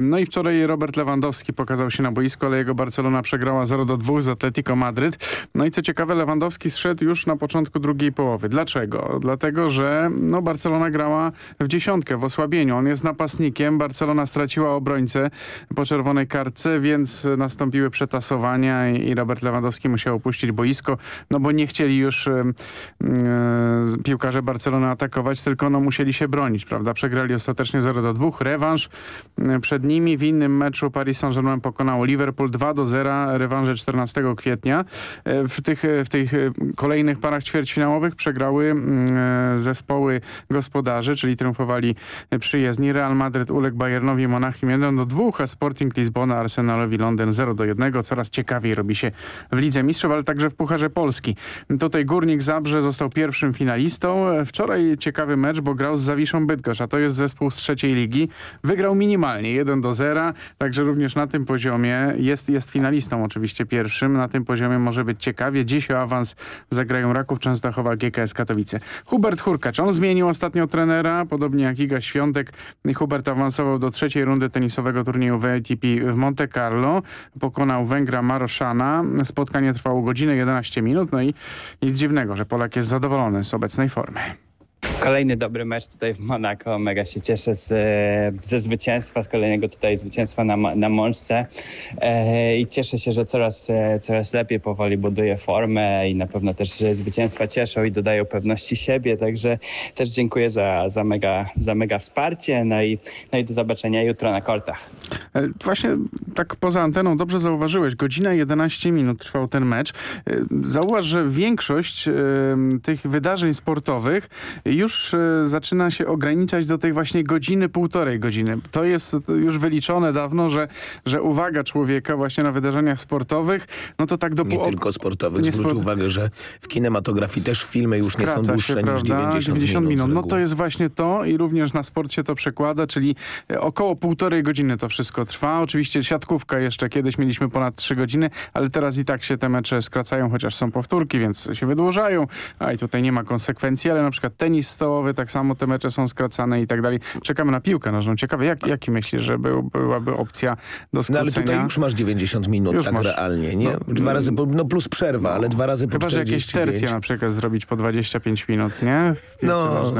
No i wczoraj Robert Lewandowski pokazał się na boisku, ale jego Barcelona przegrała 0 do 2 z Atletico Madryt. No i co ciekawe, Lewandowski zszedł już na początku drugiej połowy. Dlaczego? Dlatego, że no Barcelona grała w dziesiątkę, w osłabieniu. On jest napastnikiem. Barcelona straciła obrońcę po czerwonej kartce, więc nastąpiły przetasowania i Robert Lewandowski musiał opuścić boisko, no bo nie chcieli już yy, piłkarze Barcelony atakować, tylko no musieli się bronić, prawda? Przegrali ostatecznie 0 do 2. Rewanż przed nimi. W innym meczu Paris Saint-Germain pokonało Liverpool 2 do 0. Rewanże 14 kwietnia. Yy, W tych, w tych yy, kolejnych parach ćwierćfinałowych przegrały zespoły gospodarzy, czyli triumfowali przyjezdni. Real Madryt uległ Bayernowi Monachium 1 do 2, Sporting Lizbona Arsenalowi Londyn 0 do 1. Coraz ciekawiej robi się w Lidze Mistrzów, ale także w Pucharze Polski. Tutaj Górnik Zabrze został pierwszym finalistą. Wczoraj ciekawy mecz, bo grał z Zawiszą Bydgoszcz, a to jest zespół z trzeciej ligi. Wygrał minimalnie 1 do 0, także również na tym poziomie jest, jest finalistą oczywiście pierwszym. Na tym poziomie może być ciekawie. Dziś o awans zagrają Raków Częstochowa, GKS Katowice. Hubert Hurkacz, on zmienił ostatnio trenera, podobnie jak Iga Świątek. Hubert awansował do trzeciej rundy tenisowego turnieju WTP w Monte Carlo. Pokonał Węgra Maroszana. Spotkanie trwało godzinę 11 minut, no i nic dziwnego, że Polak jest zadowolony z obecnej formy. Kolejny dobry mecz tutaj w Monako. Mega się cieszę z, ze zwycięstwa, z kolejnego tutaj zwycięstwa na, na Mączce. E, I cieszę się, że coraz, e, coraz lepiej powoli buduję formę i na pewno też zwycięstwa cieszą i dodają pewności siebie. Także też dziękuję za, za, mega, za mega wsparcie. No i, no i do zobaczenia jutro na kortach. E, Właśnie tak poza anteną dobrze zauważyłeś, godzina 11 minut trwał ten mecz. E, Zauważ, że większość e, tych wydarzeń sportowych już y, zaczyna się ograniczać do tej właśnie godziny, półtorej godziny. To jest już wyliczone dawno, że, że uwaga człowieka właśnie na wydarzeniach sportowych, no to tak do Nie tylko sportowych. Zwróć sport... uwagę, że w kinematografii też filmy już nie są dłuższe się, niż 90, 90 minut. No to jest właśnie to i również na sport się to przekłada, czyli e, około półtorej godziny to wszystko trwa. Oczywiście siatkówka jeszcze kiedyś mieliśmy ponad trzy godziny, ale teraz i tak się te mecze skracają, chociaż są powtórki, więc się wydłużają, a i tutaj nie ma konsekwencji, ale na przykład tenis stołowy, tak samo te mecze są skracane i tak dalej. Czekamy na piłkę nożną. Ciekawe, jak, jaki myślisz, że był, byłaby opcja do skrócenia? No ale tutaj już masz 90 minut, już tak masz. realnie, nie? No, dwa razy, po, no plus przerwa, no, ale dwa razy po Chyba, 45. że jakieś tercje na przykład zrobić po 25 minut, nie? no,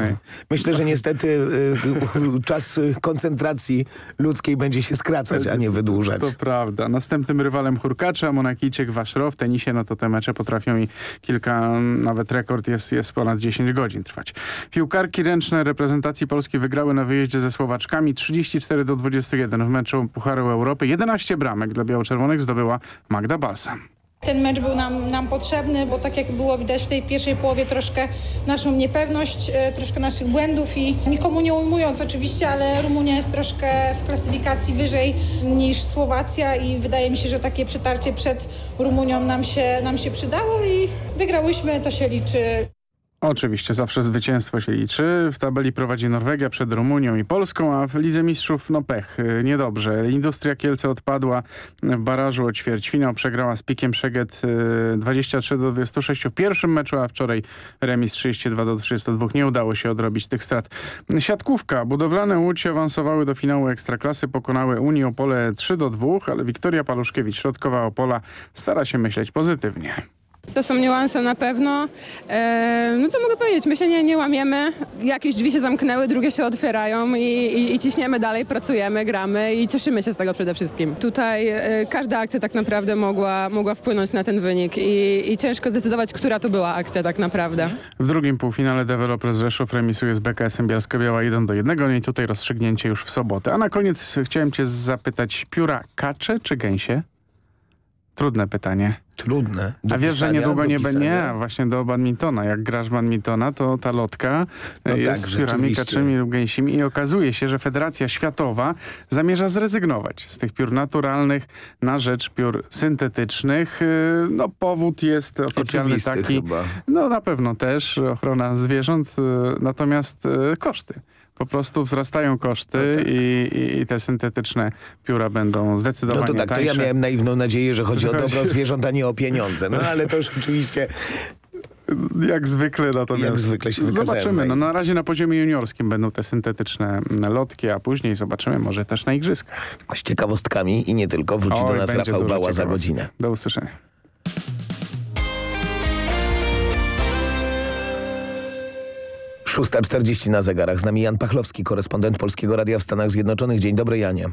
myślę, że niestety y, czas koncentracji ludzkiej będzie się skracać, a nie wydłużać. To prawda. Następnym rywalem Hurkacza, Monakijczyk Waszro w tenisie, no to te mecze potrafią i kilka, nawet rekord jest, jest ponad 10 godzin trwać. Piłkarki ręczne reprezentacji Polski wygrały na wyjeździe ze Słowaczkami 34 do 21 w meczu Pucharu Europy. 11 bramek dla biało-czerwonych zdobyła Magda Balsam. Ten mecz był nam, nam potrzebny, bo tak jak było widać w tej pierwszej połowie troszkę naszą niepewność, e, troszkę naszych błędów i nikomu nie ujmując oczywiście, ale Rumunia jest troszkę w klasyfikacji wyżej niż Słowacja i wydaje mi się, że takie przetarcie przed Rumunią nam się, nam się przydało i wygrałyśmy, to się liczy. Oczywiście, zawsze zwycięstwo się liczy. W tabeli prowadzi Norwegia przed Rumunią i Polską, a w Lidze Mistrzów no pech, y, niedobrze. Industria Kielce odpadła w barażu o ćwierćfinał, przegrała z Pikiem Szeged 23 y, do 26 w pierwszym meczu, a wczoraj remis 32 do 32. Nie udało się odrobić tych strat. Siatkówka. Budowlane Łódź awansowały do finału Ekstraklasy, pokonały Unię Opole 3 do 2, ale Wiktoria Paluszkiewicz, środkowa Opola, stara się myśleć pozytywnie. To są niuanse na pewno. E, no co mogę powiedzieć, my się nie, nie łamiemy. Jakieś drzwi się zamknęły, drugie się otwierają i, i, i, ciśniemy dalej, pracujemy, gramy i cieszymy się z tego przede wszystkim. Tutaj e, każda akcja tak naprawdę mogła, mogła wpłynąć na ten wynik i, i ciężko zdecydować, która to była akcja tak naprawdę. W drugim półfinale deweloper z Rzeszów remisuje z BKS-em Bielsko-Biała 1 do 1 no i tutaj rozstrzygnięcie już w sobotę. A na koniec chciałem cię zapytać, pióra kacze czy gęsie? Trudne pytanie. Trudne. A wiesz, że niedługo nie będzie, nie, właśnie do badmintona. Jak grasz badmintona, to ta lotka no jest tak, z piórami kaczymi lub gęsimi i okazuje się, że Federacja Światowa zamierza zrezygnować z tych piór naturalnych na rzecz piór syntetycznych. Y, no powód jest oficjalny Oczywisty taki. Chyba. No na pewno też ochrona zwierząt, y, natomiast koszty po prostu wzrastają koszty no tak. i, i, te syntetyczne pióra będą zdecydowanie No to tak, tańsze. to ja miałem naiwną nadzieję, że chodzi o dobro zwierząt, a nie o pieniądze. No ale to rzeczywiście... Jak zwykle natomiast. Jak zwykle się Zobaczymy. No, na razie na poziomie juniorskim będą te syntetyczne lotki, a później zobaczymy może też na igrzyskach. Z ciekawostkami i nie tylko. Wróci Oj, do nas Rafał Bała za godzinę. Do usłyszenia. 6.40 na zegarach. Z nami Jan Pachlowski, korespondent Polskiego Radia w Stanach Zjednoczonych. Dzień dobry, Janie.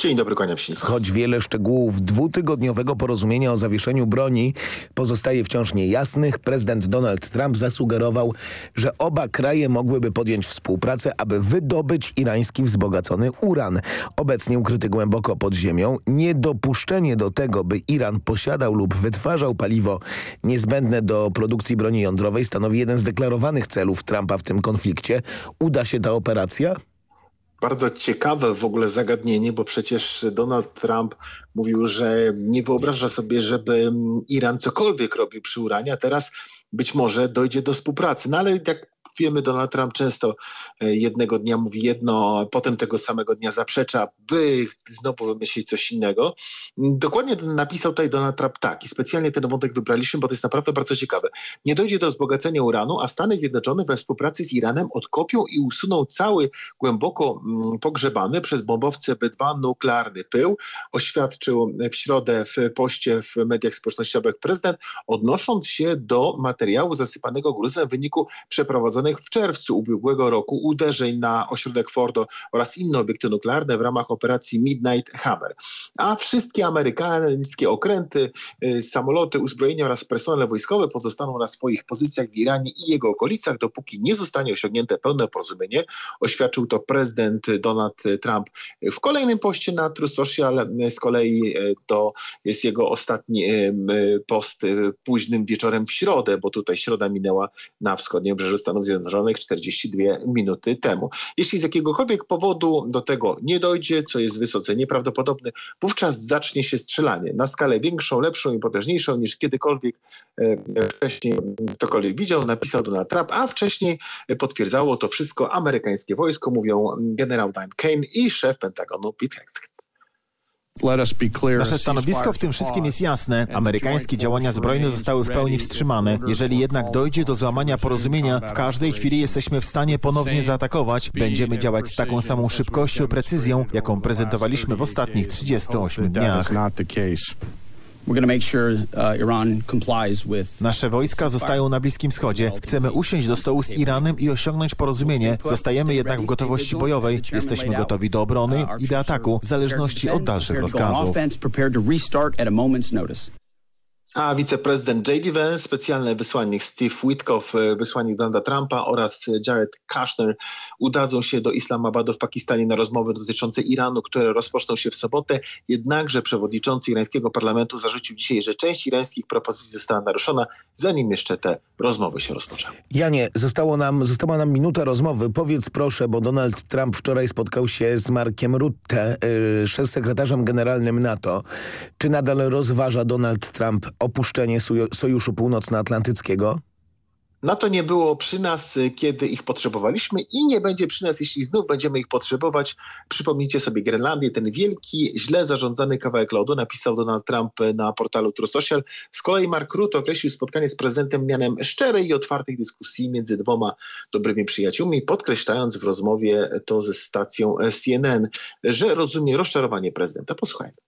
Dzień dobry, kłaniam się. Choć wiele szczegółów dwutygodniowego porozumienia o zawieszeniu broni pozostaje wciąż niejasnych, prezydent Donald Trump zasugerował, że oba kraje mogłyby podjąć współpracę, aby wydobyć irański wzbogacony uran. Obecnie ukryty głęboko pod ziemią. Niedopuszczenie do tego, by Iran posiadał lub wytwarzał paliwo niezbędne do produkcji broni jądrowej stanowi jeden z deklarowanych celów Trumpa w tym konflikcie. Uda się ta operacja? Bardzo ciekawe w ogóle zagadnienie, bo przecież Donald Trump mówił, że nie wyobraża sobie, żeby Iran cokolwiek robił przy uranie, a teraz być może dojdzie do współpracy. No ale jak wiemy, Donald Trump często e, jednego dnia mówi jedno, potem tego samego dnia zaprzecza, by znowu wymyślić coś innego. Dokładnie napisał tutaj Donald Trump tak i specjalnie ten wątek wybraliśmy, bo to jest naprawdę bardzo ciekawe. Nie dojdzie do wzbogacenia uranu, a Stany Zjednoczone we współpracy z Iranem odkopią i usuną cały głęboko mm, pogrzebany przez bombowce B-2 nuklearny pył, oświadczył w środę w poście w mediach społecznościowych prezydent, odnosząc się do materiału zasypanego gruzem w wyniku przeprowadzonej w czerwcu ubiegłego roku uderzeń na ośrodek Fordo oraz inne obiekty nuklearne w ramach operacji Midnight Hammer. A wszystkie amerykańskie okręty, y, samoloty, uzbrojenia oraz personel wojskowy pozostaną na swoich pozycjach w Iranie i jego okolicach, dopóki nie zostanie osiągnięte pełne porozumienie. Oświadczył to prezydent Donald Trump w kolejnym poście na True Social. Z kolei y, to jest jego ostatni y, post późnym wieczorem w środę, bo tutaj środa minęła na wschodnim brzeżu Stanów Zjednoczonych Zjednoczonych 42 minuty temu. Jeśli z jakiegokolwiek powodu do tego nie dojdzie, co jest wysoce nieprawdopodobne, wówczas zacznie się strzelanie na skalę większą, lepszą i potężniejszą niż kiedykolwiek e, wcześniej ktokolwiek widział, napisał Donald Trump, a wcześniej potwierdzało to wszystko amerykańskie wojsko, mówią generał Dan Kane i szef Pentagonu Pete Hegseth. Nasze stanowisko w tym wszystkim jest jasne. Amerykańskie działania zbrojne zostały w pełni wstrzymane. Jeżeli jednak dojdzie do złamania porozumienia, w każdej chwili jesteśmy w stanie ponownie zaatakować. Będziemy działać z taką samą szybkością i precyzją, jaką prezentowaliśmy w ostatnich 38 dniach. Nasze wojska zostają na Bliskim Wschodzie. Chcemy usiąść do stołu z Iranem i osiągnąć porozumienie. Zostajemy jednak w gotowości bojowej. Jesteśmy gotowi do obrony i do ataku, w zależności od dalszych rozkazów. A wiceprezydent J.D. Vance, specjalny wysłannik Steve Witkoff, e, wysłannik Donalda Trumpa oraz Jared Kushner udadzą się do Islamabadu w Pakistanie na rozmowy dotyczące Iranu, które rozpoczną się w sobotę. Jednakże przewodniczący irańskiego parlamentu zarzucił dzisiaj, że część irańskich propozycji została naruszona, zanim jeszcze te rozmowy się rozpoczęły. Janie, zostało nam, została nam minuta rozmowy. Powiedz proszę, bo Donald Trump wczoraj spotkał się z Markiem Rutte, yy, sekretarzem generalnym NATO. Czy nadal rozważa Donald Trump opuszczenie Sojuszu Północnoatlantyckiego? NATO nie było przy nas, kiedy ich potrzebowaliśmy i nie będzie przy nas, jeśli znów będziemy ich potrzebować. Przypomnijcie sobie Grenlandię, ten wielki, źle zarządzany kawałek lodu, napisał Donald Trump na portalu True Social. Z kolei Mark Rutte określił spotkanie z prezydentem mianem szczerej i otwartej dyskusji między dwoma dobrymi przyjaciółmi, podkreślając w rozmowie to ze stacją CNN, że rozumie rozczarowanie prezydenta. Posłuchajmy.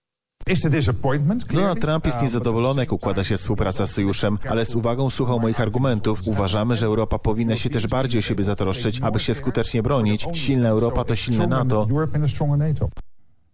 Donald Trump jest niezadowolony, jak układa się współpraca z sojuszem, ale z uwagą słuchał moich argumentów. Uważamy, że Europa powinna się też bardziej o siebie zatroszczyć, aby się skutecznie bronić. Silna Europa to silne NATO.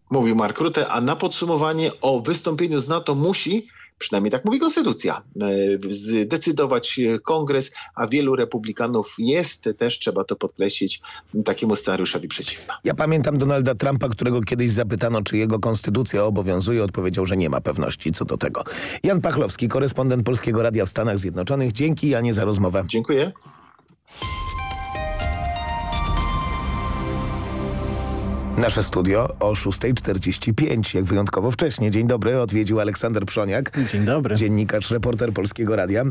Mówił Mark Rutte, a na podsumowanie o wystąpieniu z NATO musi przynajmniej tak mówi konstytucja, e, zdecydować kongres, a wielu republikanów jest też, trzeba to podkreślić, takiemu scenariuszowi przeciwna. Ja pamiętam Donalda Trumpa, którego kiedyś zapytano, czy jego konstytucja obowiązuje, odpowiedział, że nie ma pewności co do tego. Jan Pachlowski, korespondent Polskiego Radia w Stanach Zjednoczonych. Dzięki Janie za rozmowę. Dziękuję. Nasze studio o 6.45, jak wyjątkowo wcześnie. Dzień dobry, odwiedził Aleksander Przoniak. Dzień dobry. Dziennikarz, reporter Polskiego Radia. E,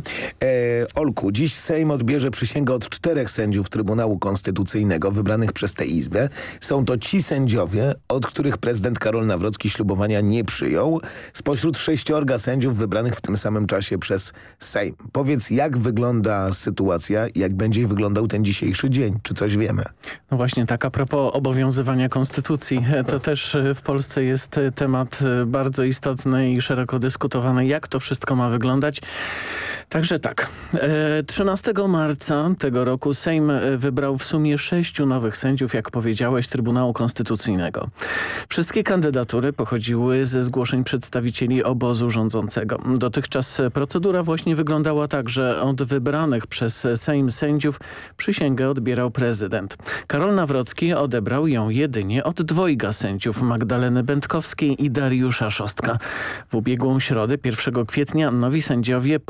Olku, dziś Sejm odbierze przysięgę od czterech sędziów Trybunału Konstytucyjnego wybranych przez tę Izbę. Są to ci sędziowie, od których prezydent Karol Nawrocki ślubowania nie przyjął, spośród sześciorga sędziów wybranych w tym samym czasie przez Sejm. Powiedz, jak wygląda sytuacja, jak będzie wyglądał ten dzisiejszy dzień? Czy coś wiemy? No właśnie, tak a propos obowiązywania konstytucji konstytucji. To też w Polsce jest temat bardzo istotny i szeroko dyskutowany, jak to wszystko ma wyglądać. Także tak. 13 marca tego roku Sejm wybrał w sumie sześciu nowych sędziów, jak powiedziałeś, Trybunału Konstytucyjnego. Wszystkie kandydatury pochodziły ze zgłoszeń przedstawicieli obozu rządzącego. Dotychczas procedura właśnie wyglądała tak, że od wybranych przez Sejm sędziów przysięgę odbierał prezydent. Karol Nawrocki odebrał ją jedynie od dwojga sędziów Magdaleny Będkowskiej i Dariusza Szostka. W ubiegłą środę 1 kwietnia nowi sędziowie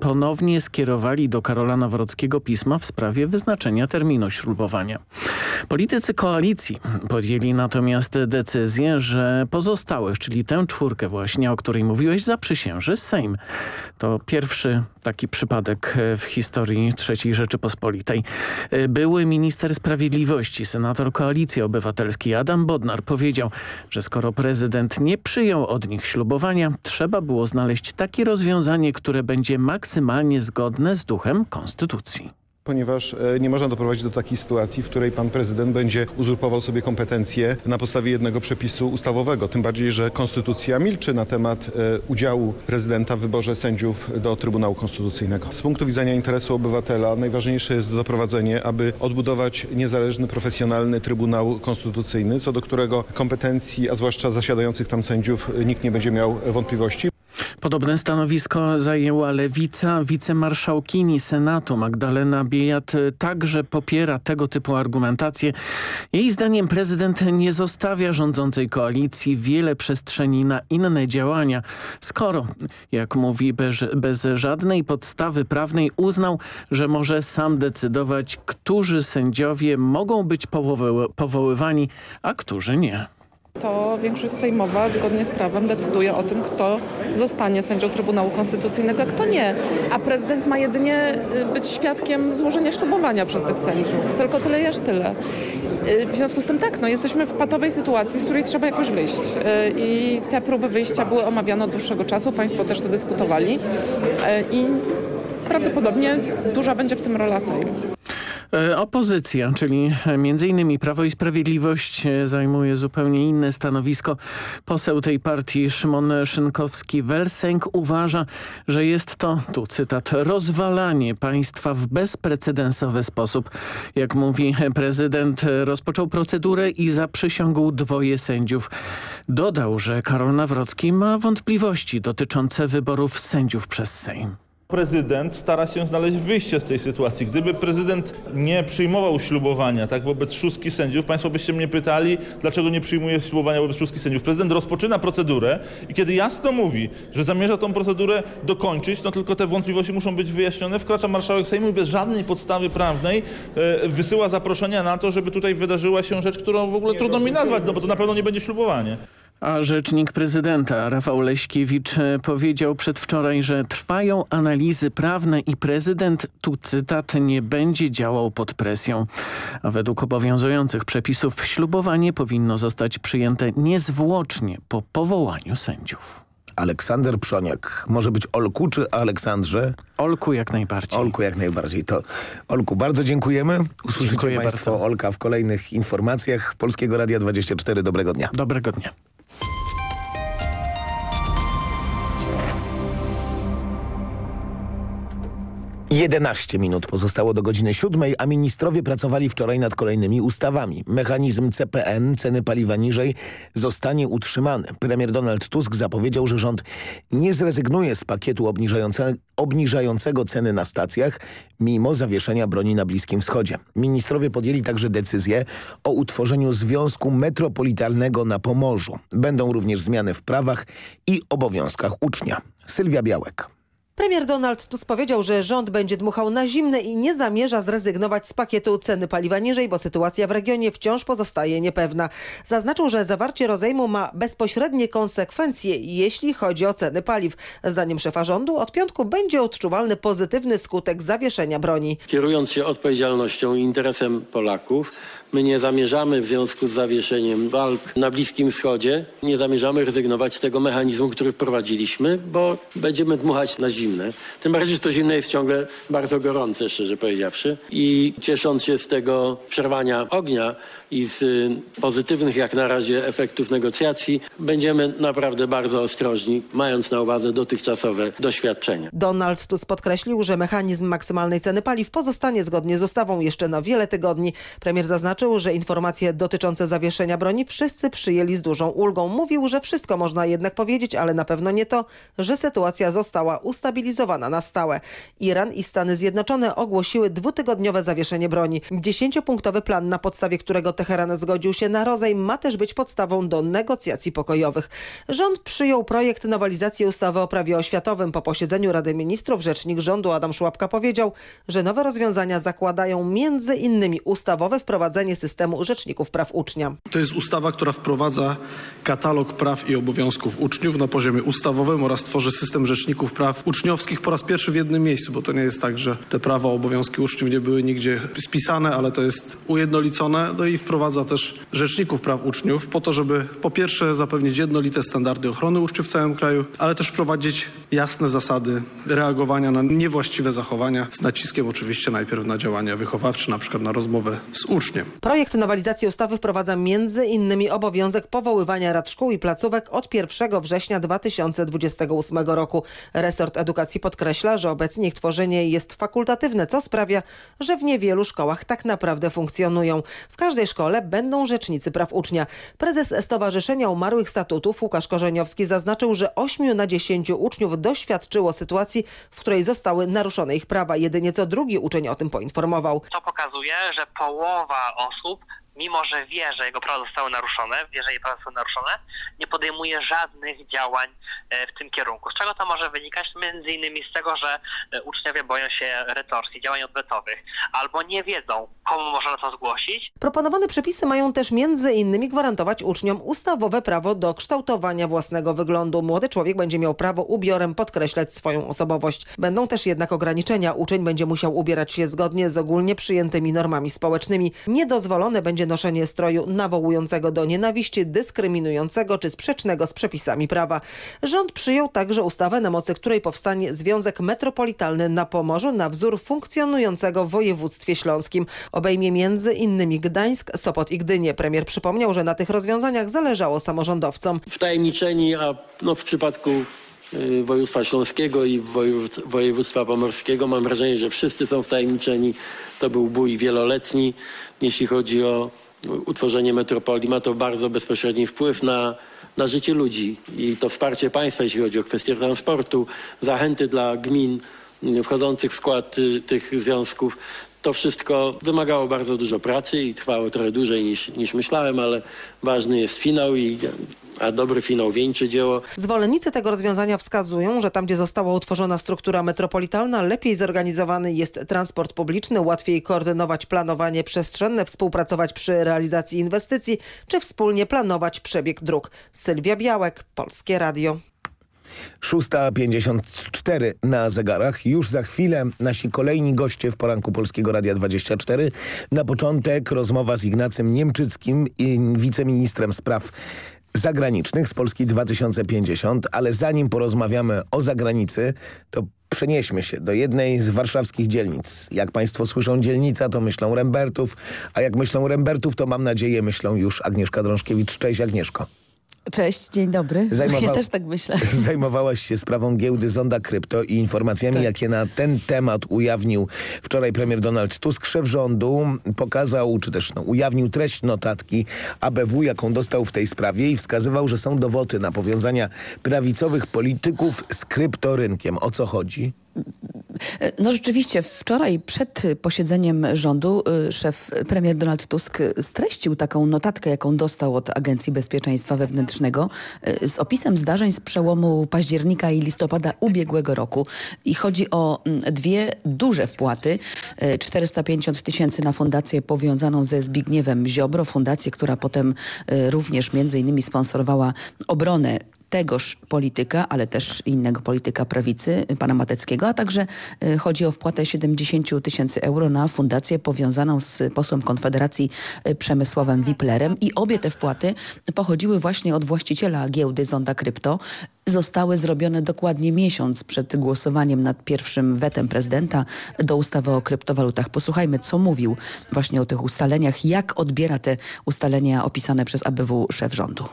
ponownie skierowali do Karola Nawrockiego pisma w sprawie wyznaczenia terminu ślubowania. Politycy koalicji podjęli natomiast decyzję, że pozostałych, czyli tę czwórkę właśnie, o której mówiłeś, zaprzysięży Sejm. To pierwszy taki przypadek w historii III Rzeczypospolitej. Były minister sprawiedliwości, senator Koalicji Obywatelskiej Adam Bodnar powiedział, że skoro prezydent nie przyjął od nich ślubowania, trzeba było znaleźć takie rozwiązanie, które będzie maksymalnie zgodne z duchem konstytucji ponieważ e, nie można doprowadzić do takiej sytuacji, w której pan prezydent będzie uzurpował sobie kompetencje na podstawie jednego przepisu ustawowego. Tym bardziej, że konstytucja milczy na temat e, udziału prezydenta w wyborze sędziów do Trybunału Konstytucyjnego. Z punktu widzenia interesu obywatela najważniejsze jest doprowadzenie, aby odbudować niezależny, profesjonalny Trybunał Konstytucyjny, co do którego kompetencji, a zwłaszcza zasiadających tam sędziów, nikt nie będzie miał wątpliwości. Podobne stanowisko zajęła lewica. Wicemarszałkini Senatu Magdalena Biejat także popiera tego typu argumentację. Jej zdaniem prezydent nie zostawia rządzącej koalicji wiele przestrzeni na inne działania, skoro, jak mówi, bez, bez żadnej podstawy prawnej uznał, że może sam decydować, którzy sędziowie mogą być powoły, powoływani, a którzy nie. To większość sejmowa zgodnie z prawem decyduje o tym, kto zostanie sędzią Trybunału Konstytucyjnego, a kto nie. A prezydent ma jedynie y, być świadkiem złożenia ślubowania przez tych sędziów. Tylko tyle i aż tyle. Y, w związku z tym tak, no, jesteśmy w patowej sytuacji, z której trzeba jakoś wyjść. Y, I te próby wyjścia były omawiane od dłuższego czasu. Państwo też to dyskutowali. I prawdopodobnie duża będzie w tym rola Sejmu. E, opozycja, czyli m.in. Prawo i Sprawiedliwość e, zajmuje zupełnie inne stanowisko. Poseł tej partii Szymon Szynkowski-Welsenk uważa, że jest to, tu cytat, rozwalanie państwa w bezprecedensowy sposób. Jak mówi prezydent, rozpoczął procedurę i zaprzysiągł dwoje sędziów. Dodał, że Karol Nawrocki ma wątpliwości dotyczące wyborów sędziów przez Sejm prezydent stara się znaleźć wyjście z tej sytuacji. Gdyby prezydent nie przyjmował ślubowania tak wobec szóstki sędziów, państwo byście mnie pytali, dlaczego nie przyjmuje ślubowania wobec szóstki sędziów. Prezydent rozpoczyna procedurę i kiedy jasno mówi, że zamierza tą procedurę dokończyć, no tylko te wątpliwości muszą być wyjaśnione, wkracza marszałek Sejmu i bez żadnej podstawy prawnej e, wysyła zaproszenia na to, żeby tutaj wydarzyła się rzecz, którą w ogóle nie trudno mi nazwać, no bo to na pewno nie będzie ślubowanie. A rzecznik prezydenta Rafał Leśkiewicz e, powiedział przedwczoraj, że trwają analizy prawne i prezydent, tu cytat, nie będzie działał pod presją. A według obowiązujących przepisów ślubowanie powinno zostać przyjęte niezwłocznie po powołaniu sędziów. Aleksander Przoniak. Może być Olku czy Aleksandrze? Olku jak najbardziej. Olku jak najbardziej. To Olku, bardzo dziękujemy. Usłyszycie Dziękuję Państwo bardzo. Olka w kolejnych informacjach Polskiego Radia 24. Dobrego dnia. Dobrego dnia. 11 minut pozostało do godziny siódmej, a ministrowie pracowali wczoraj nad kolejnymi ustawami. Mechanizm CPN, ceny paliwa niżej, zostanie utrzymany. Premier Donald Tusk zapowiedział, że rząd nie zrezygnuje z pakietu obniżające, obniżającego ceny na stacjach, mimo zawieszenia broni na Bliskim Wschodzie. Ministrowie podjęli także decyzję o utworzeniu Związku Metropolitalnego na Pomorzu. Będą również zmiany w prawach i obowiązkach ucznia. Sylwia Białek. Premier Donald Tusk powiedział, że rząd będzie dmuchał na zimne i nie zamierza zrezygnować z pakietu ceny paliwa niżej, bo sytuacja w regionie wciąż pozostaje niepewna. Zaznaczył, że zawarcie rozejmu ma bezpośrednie konsekwencje, jeśli chodzi o ceny paliw. Zdaniem szefa rządu od piątku będzie odczuwalny pozytywny skutek zawieszenia broni. Kierując się odpowiedzialnością i interesem Polaków, My nie zamierzamy w związku z zawieszeniem walk na Bliskim Wschodzie, nie zamierzamy rezygnować z tego mechanizmu, który wprowadziliśmy, bo będziemy dmuchać na zimne. Tym bardziej, że to zimne jest ciągle bardzo gorące, szczerze powiedziawszy. I ciesząc się z tego przerwania ognia, i z pozytywnych jak na razie efektów negocjacji będziemy naprawdę bardzo ostrożni, mając na uwadze dotychczasowe doświadczenia. Donald Tusk podkreślił, że mechanizm maksymalnej ceny paliw pozostanie zgodnie z ustawą jeszcze na wiele tygodni. Premier zaznaczył, że informacje dotyczące zawieszenia broni wszyscy przyjęli z dużą ulgą. Mówił, że wszystko można jednak powiedzieć, ale na pewno nie to, że sytuacja została ustabilizowana na stałe. Iran i Stany Zjednoczone ogłosiły dwutygodniowe zawieszenie broni. Dziesięciopunktowy plan, na podstawie którego Teheran zgodził się na rozejm, ma też być podstawą do negocjacji pokojowych. Rząd przyjął projekt nowelizacji ustawy o prawie oświatowym. Po posiedzeniu Rady Ministrów rzecznik rządu Adam Szłapka powiedział, że nowe rozwiązania zakładają między innymi ustawowe wprowadzenie systemu rzeczników praw ucznia. To jest ustawa, która wprowadza katalog praw i obowiązków uczniów na poziomie ustawowym oraz tworzy system rzeczników praw uczniowskich po raz pierwszy w jednym miejscu, bo to nie jest tak, że te prawa, obowiązki uczniów nie były nigdzie spisane, ale to jest ujednolicone no i wprowadzone wprowadza też rzeczników praw uczniów po to, żeby po pierwsze zapewnić jednolite standardy ochrony uczniów w całym kraju, ale też wprowadzić jasne zasady reagowania na niewłaściwe zachowania z naciskiem oczywiście najpierw na działania wychowawcze, na przykład na rozmowę z uczniem. Projekt nowelizacji ustawy wprowadza między innymi obowiązek powoływania rad szkół i placówek od 1 września 2028 roku. Resort Edukacji podkreśla, że obecnie ich tworzenie jest fakultatywne, co sprawia, że w niewielu szkołach tak naprawdę funkcjonują. W każdej szkole będą rzecznicy praw ucznia. Prezes Stowarzyszenia Umarłych Statutów Łukasz Korzeniowski zaznaczył, że 8 na 10 uczniów doświadczyło sytuacji, w której zostały naruszone ich prawa. Jedynie co drugi uczeń o tym poinformował. To pokazuje, że połowa osób mimo że wie, że jego prawa zostały naruszone, wie, że jej prawa naruszone, nie podejmuje żadnych działań e, w tym kierunku. Z czego to może wynikać? Między innymi z tego, że e, uczniowie boją się retorsji, działań odwetowych, albo nie wiedzą, komu można to zgłosić. Proponowane przepisy mają też między innymi gwarantować uczniom ustawowe prawo do kształtowania własnego wyglądu. Młody człowiek będzie miał prawo ubiorem podkreślać swoją osobowość. Będą też jednak ograniczenia. Uczeń będzie musiał ubierać się zgodnie z ogólnie przyjętymi normami społecznymi. Niedozwolone będzie noszenie stroju nawołującego do nienawiści, dyskryminującego czy sprzecznego z przepisami prawa. Rząd przyjął także ustawę, na mocy której powstanie Związek Metropolitalny na Pomorzu na wzór funkcjonującego w województwie śląskim. Obejmie między innymi Gdańsk, Sopot i Gdynię. Premier przypomniał, że na tych rozwiązaniach zależało samorządowcom. Wtajemniczeni, a no w przypadku y, województwa śląskiego i województwa pomorskiego mam wrażenie, że wszyscy są wtajemniczeni. To był bój wieloletni, jeśli chodzi o utworzenie metropolii. Ma to bardzo bezpośredni wpływ na, na życie ludzi i to wsparcie państwa, jeśli chodzi o kwestie transportu, zachęty dla gmin wchodzących w skład y, tych związków. To wszystko wymagało bardzo dużo pracy i trwało trochę dłużej niż, niż myślałem, ale ważny jest finał i a dobry finał wieńczy dzieło. Zwolennicy tego rozwiązania wskazują, że tam, gdzie została utworzona struktura metropolitalna, lepiej zorganizowany jest transport publiczny, łatwiej koordynować planowanie przestrzenne, współpracować przy realizacji inwestycji, czy wspólnie planować przebieg dróg. Sylwia Białek, Polskie Radio. 6.54 na zegarach. Już za chwilę nasi kolejni goście w poranku Polskiego Radia 24. Na początek rozmowa z Ignacym Niemczyckim, wiceministrem spraw zagranicznych z Polski 2050, ale zanim porozmawiamy o zagranicy, to przenieśmy się do jednej z warszawskich dzielnic. Jak Państwo słyszą dzielnica, to myślą Rembertów, a jak myślą Rembertów, to mam nadzieję myślą już Agnieszka Drążkiewicz. Cześć Agnieszko. Cześć, dzień dobry. Zajmowa... Ja też tak myślę. Zajmowałaś się sprawą giełdy Zonda Krypto i informacjami, tak. jakie na ten temat ujawnił wczoraj premier Donald Tusk. Szef rządu pokazał, czy też no, ujawnił treść notatki ABW, jaką dostał w tej sprawie i wskazywał, że są dowody na powiązania prawicowych polityków z kryptorynkiem. O co chodzi? No rzeczywiście, wczoraj przed posiedzeniem rządu y, szef premier Donald Tusk streścił taką notatkę, jaką dostał od Agencji Bezpieczeństwa Wewnętrznego y, z opisem zdarzeń z przełomu października i listopada ubiegłego roku. I chodzi o mm, dwie duże wpłaty. 450 y, tysięcy na fundację powiązaną ze Zbigniewem Ziobro, fundację, która potem również między innymi sponsorowała obronę tegoż polityka, ale też innego polityka prawicy, pana Mateckiego, a także y, chodzi o wpłatę 70 tysięcy euro na fundację powiązaną z posłem Konfederacji y, Przemysławem Wiplerem i obie te wpłaty pochodziły właśnie od właściciela giełdy Zonda Krypto. Zostały zrobione dokładnie miesiąc przed głosowaniem nad pierwszym wetem prezydenta do ustawy o kryptowalutach. Posłuchajmy, co mówił właśnie o tych ustaleniach, jak odbiera te ustalenia opisane przez ABW szef rządu.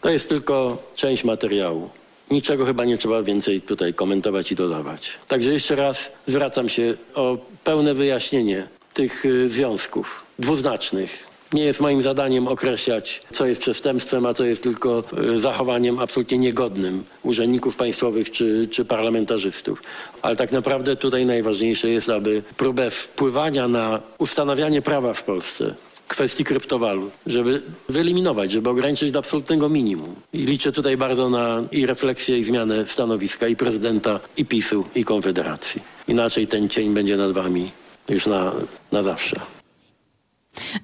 To jest tylko część materiału. Niczego chyba nie trzeba więcej tutaj komentować i dodawać. Także jeszcze raz zwracam się o pełne wyjaśnienie tych y, związków dwuznacznych. Nie jest moim zadaniem określać, co jest przestępstwem, a co jest tylko y, zachowaniem absolutnie niegodnym urzędników państwowych czy, czy parlamentarzystów. Ale tak naprawdę tutaj najważniejsze jest, aby próbę wpływania na ustanawianie prawa w Polsce kwestii kryptowalut, żeby wyeliminować, żeby ograniczyć do absolutnego minimum. I liczę tutaj bardzo na i refleksję, i zmianę stanowiska i prezydenta, i PiSu, i Konfederacji. Inaczej ten cień będzie nad wami już na, na zawsze.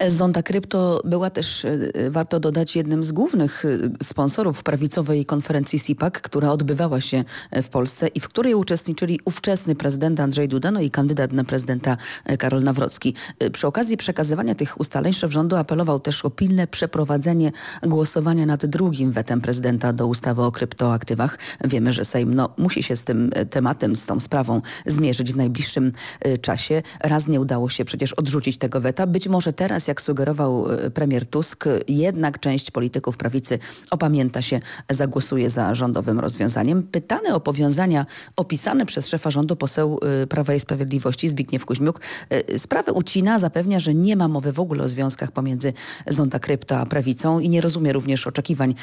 Zonda Krypto była też, e, warto dodać, jednym z głównych e, sponsorów prawicowej konferencji CIPAC, która odbywała się e, w Polsce i w której uczestniczyli ówczesny prezydent Andrzej Duda no i kandydat na prezydenta Karol Nawrocki. Przy okazji przekazywania tych ustaleń szef rządu apelował też o pilne przeprowadzenie głosowania nad drugim wetem prezydenta do ustawy o kryptoaktywach. Wiemy, że Sejm no, musi się z tym tematem, z tą sprawą zmierzyć w najbliższym czasie. Raz nie udało się przecież odrzucić tego weta. Być może teraz teraz, jak sugerował e, premier Tusk, jednak część polityków prawicy opamięta się, zagłosuje za rządowym rozwiązaniem. Pytany o powiązania opisane przez szefa rządu poseł e, Prawa i Sprawiedliwości Zbigniew Kuźmiuk e, sprawę ucina, zapewnia, że nie ma mowy w ogóle o związkach pomiędzy Zonda Krypto a prawicą i nie rozumie również oczekiwań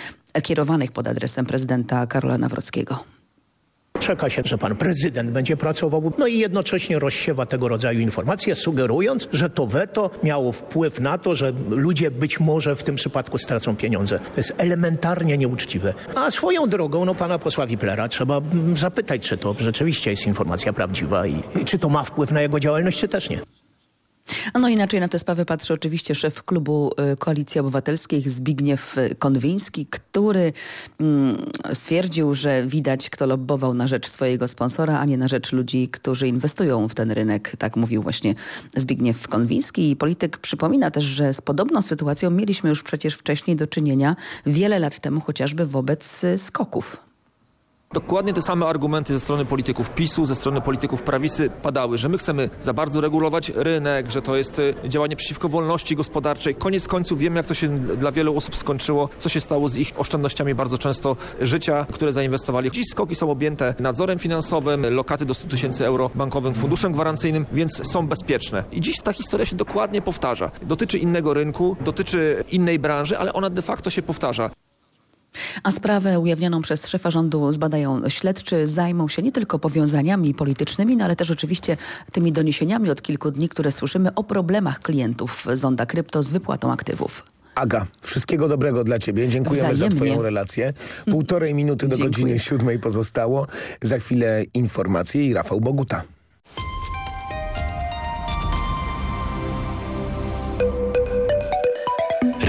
kierowanych pod adresem prezydenta Karola Nawrockiego. Czeka się, że pan prezydent będzie pracował, no i jednocześnie rozsiewa tego rodzaju informacje, sugerując, że to weto miało wpływ na to, że ludzie być może w tym przypadku stracą pieniądze. To jest elementarnie nieuczciwe. A swoją drogą, no pana posła Wiplera trzeba mm, zapytać, czy to rzeczywiście jest informacja prawdziwa i, i czy to ma wpływ na jego działalność, czy też nie. No inaczej na tę sprawę patrzy oczywiście szef klubu y, Koalicji Obywatelskiej Zbigniew Konwiński, który mm, stwierdził, że widać kto lobbował na rzecz swojego sponsora, a nie na rzecz ludzi, którzy inwestują w ten rynek. Tak mówił właśnie Zbigniew Konwiński. I polityk przypomina też, że z podobną sytuacją mieliśmy już przecież wcześniej do czynienia wiele lat temu chociażby wobec y, skoków. Dokładnie te same argumenty ze strony polityków PiSu, ze strony polityków prawicy padały, że my chcemy za bardzo regulować rynek, że to jest y, działanie przeciwko wolności gospodarczej. Koniec końców wiemy, jak to się dla wielu osób skończyło, co się stało z ich oszczędnościami bardzo często życia, które zainwestowali. Dziś skoki są objęte nadzorem finansowym, lokaty do 100 tysięcy euro bankowym funduszem gwarancyjnym, więc są bezpieczne. I dziś ta historia się dokładnie powtarza. Dotyczy innego rynku, dotyczy innej branży, ale ona de facto się powtarza. A sprawę ujawnioną przez szefa rządu zbadają śledczy. Zajmą się nie tylko powiązaniami politycznymi, no ale też oczywiście tymi doniesieniami od kilku dni, które słyszymy o problemach klientów Zonda Krypto z wypłatą aktywów. Aga, wszystkiego dobrego dla Ciebie. Dziękujemy Wzajemnie. za Twoją relację. Półtorej minuty do Dziękuję. godziny siódmej pozostało. Za chwilę informacje i Rafał Boguta.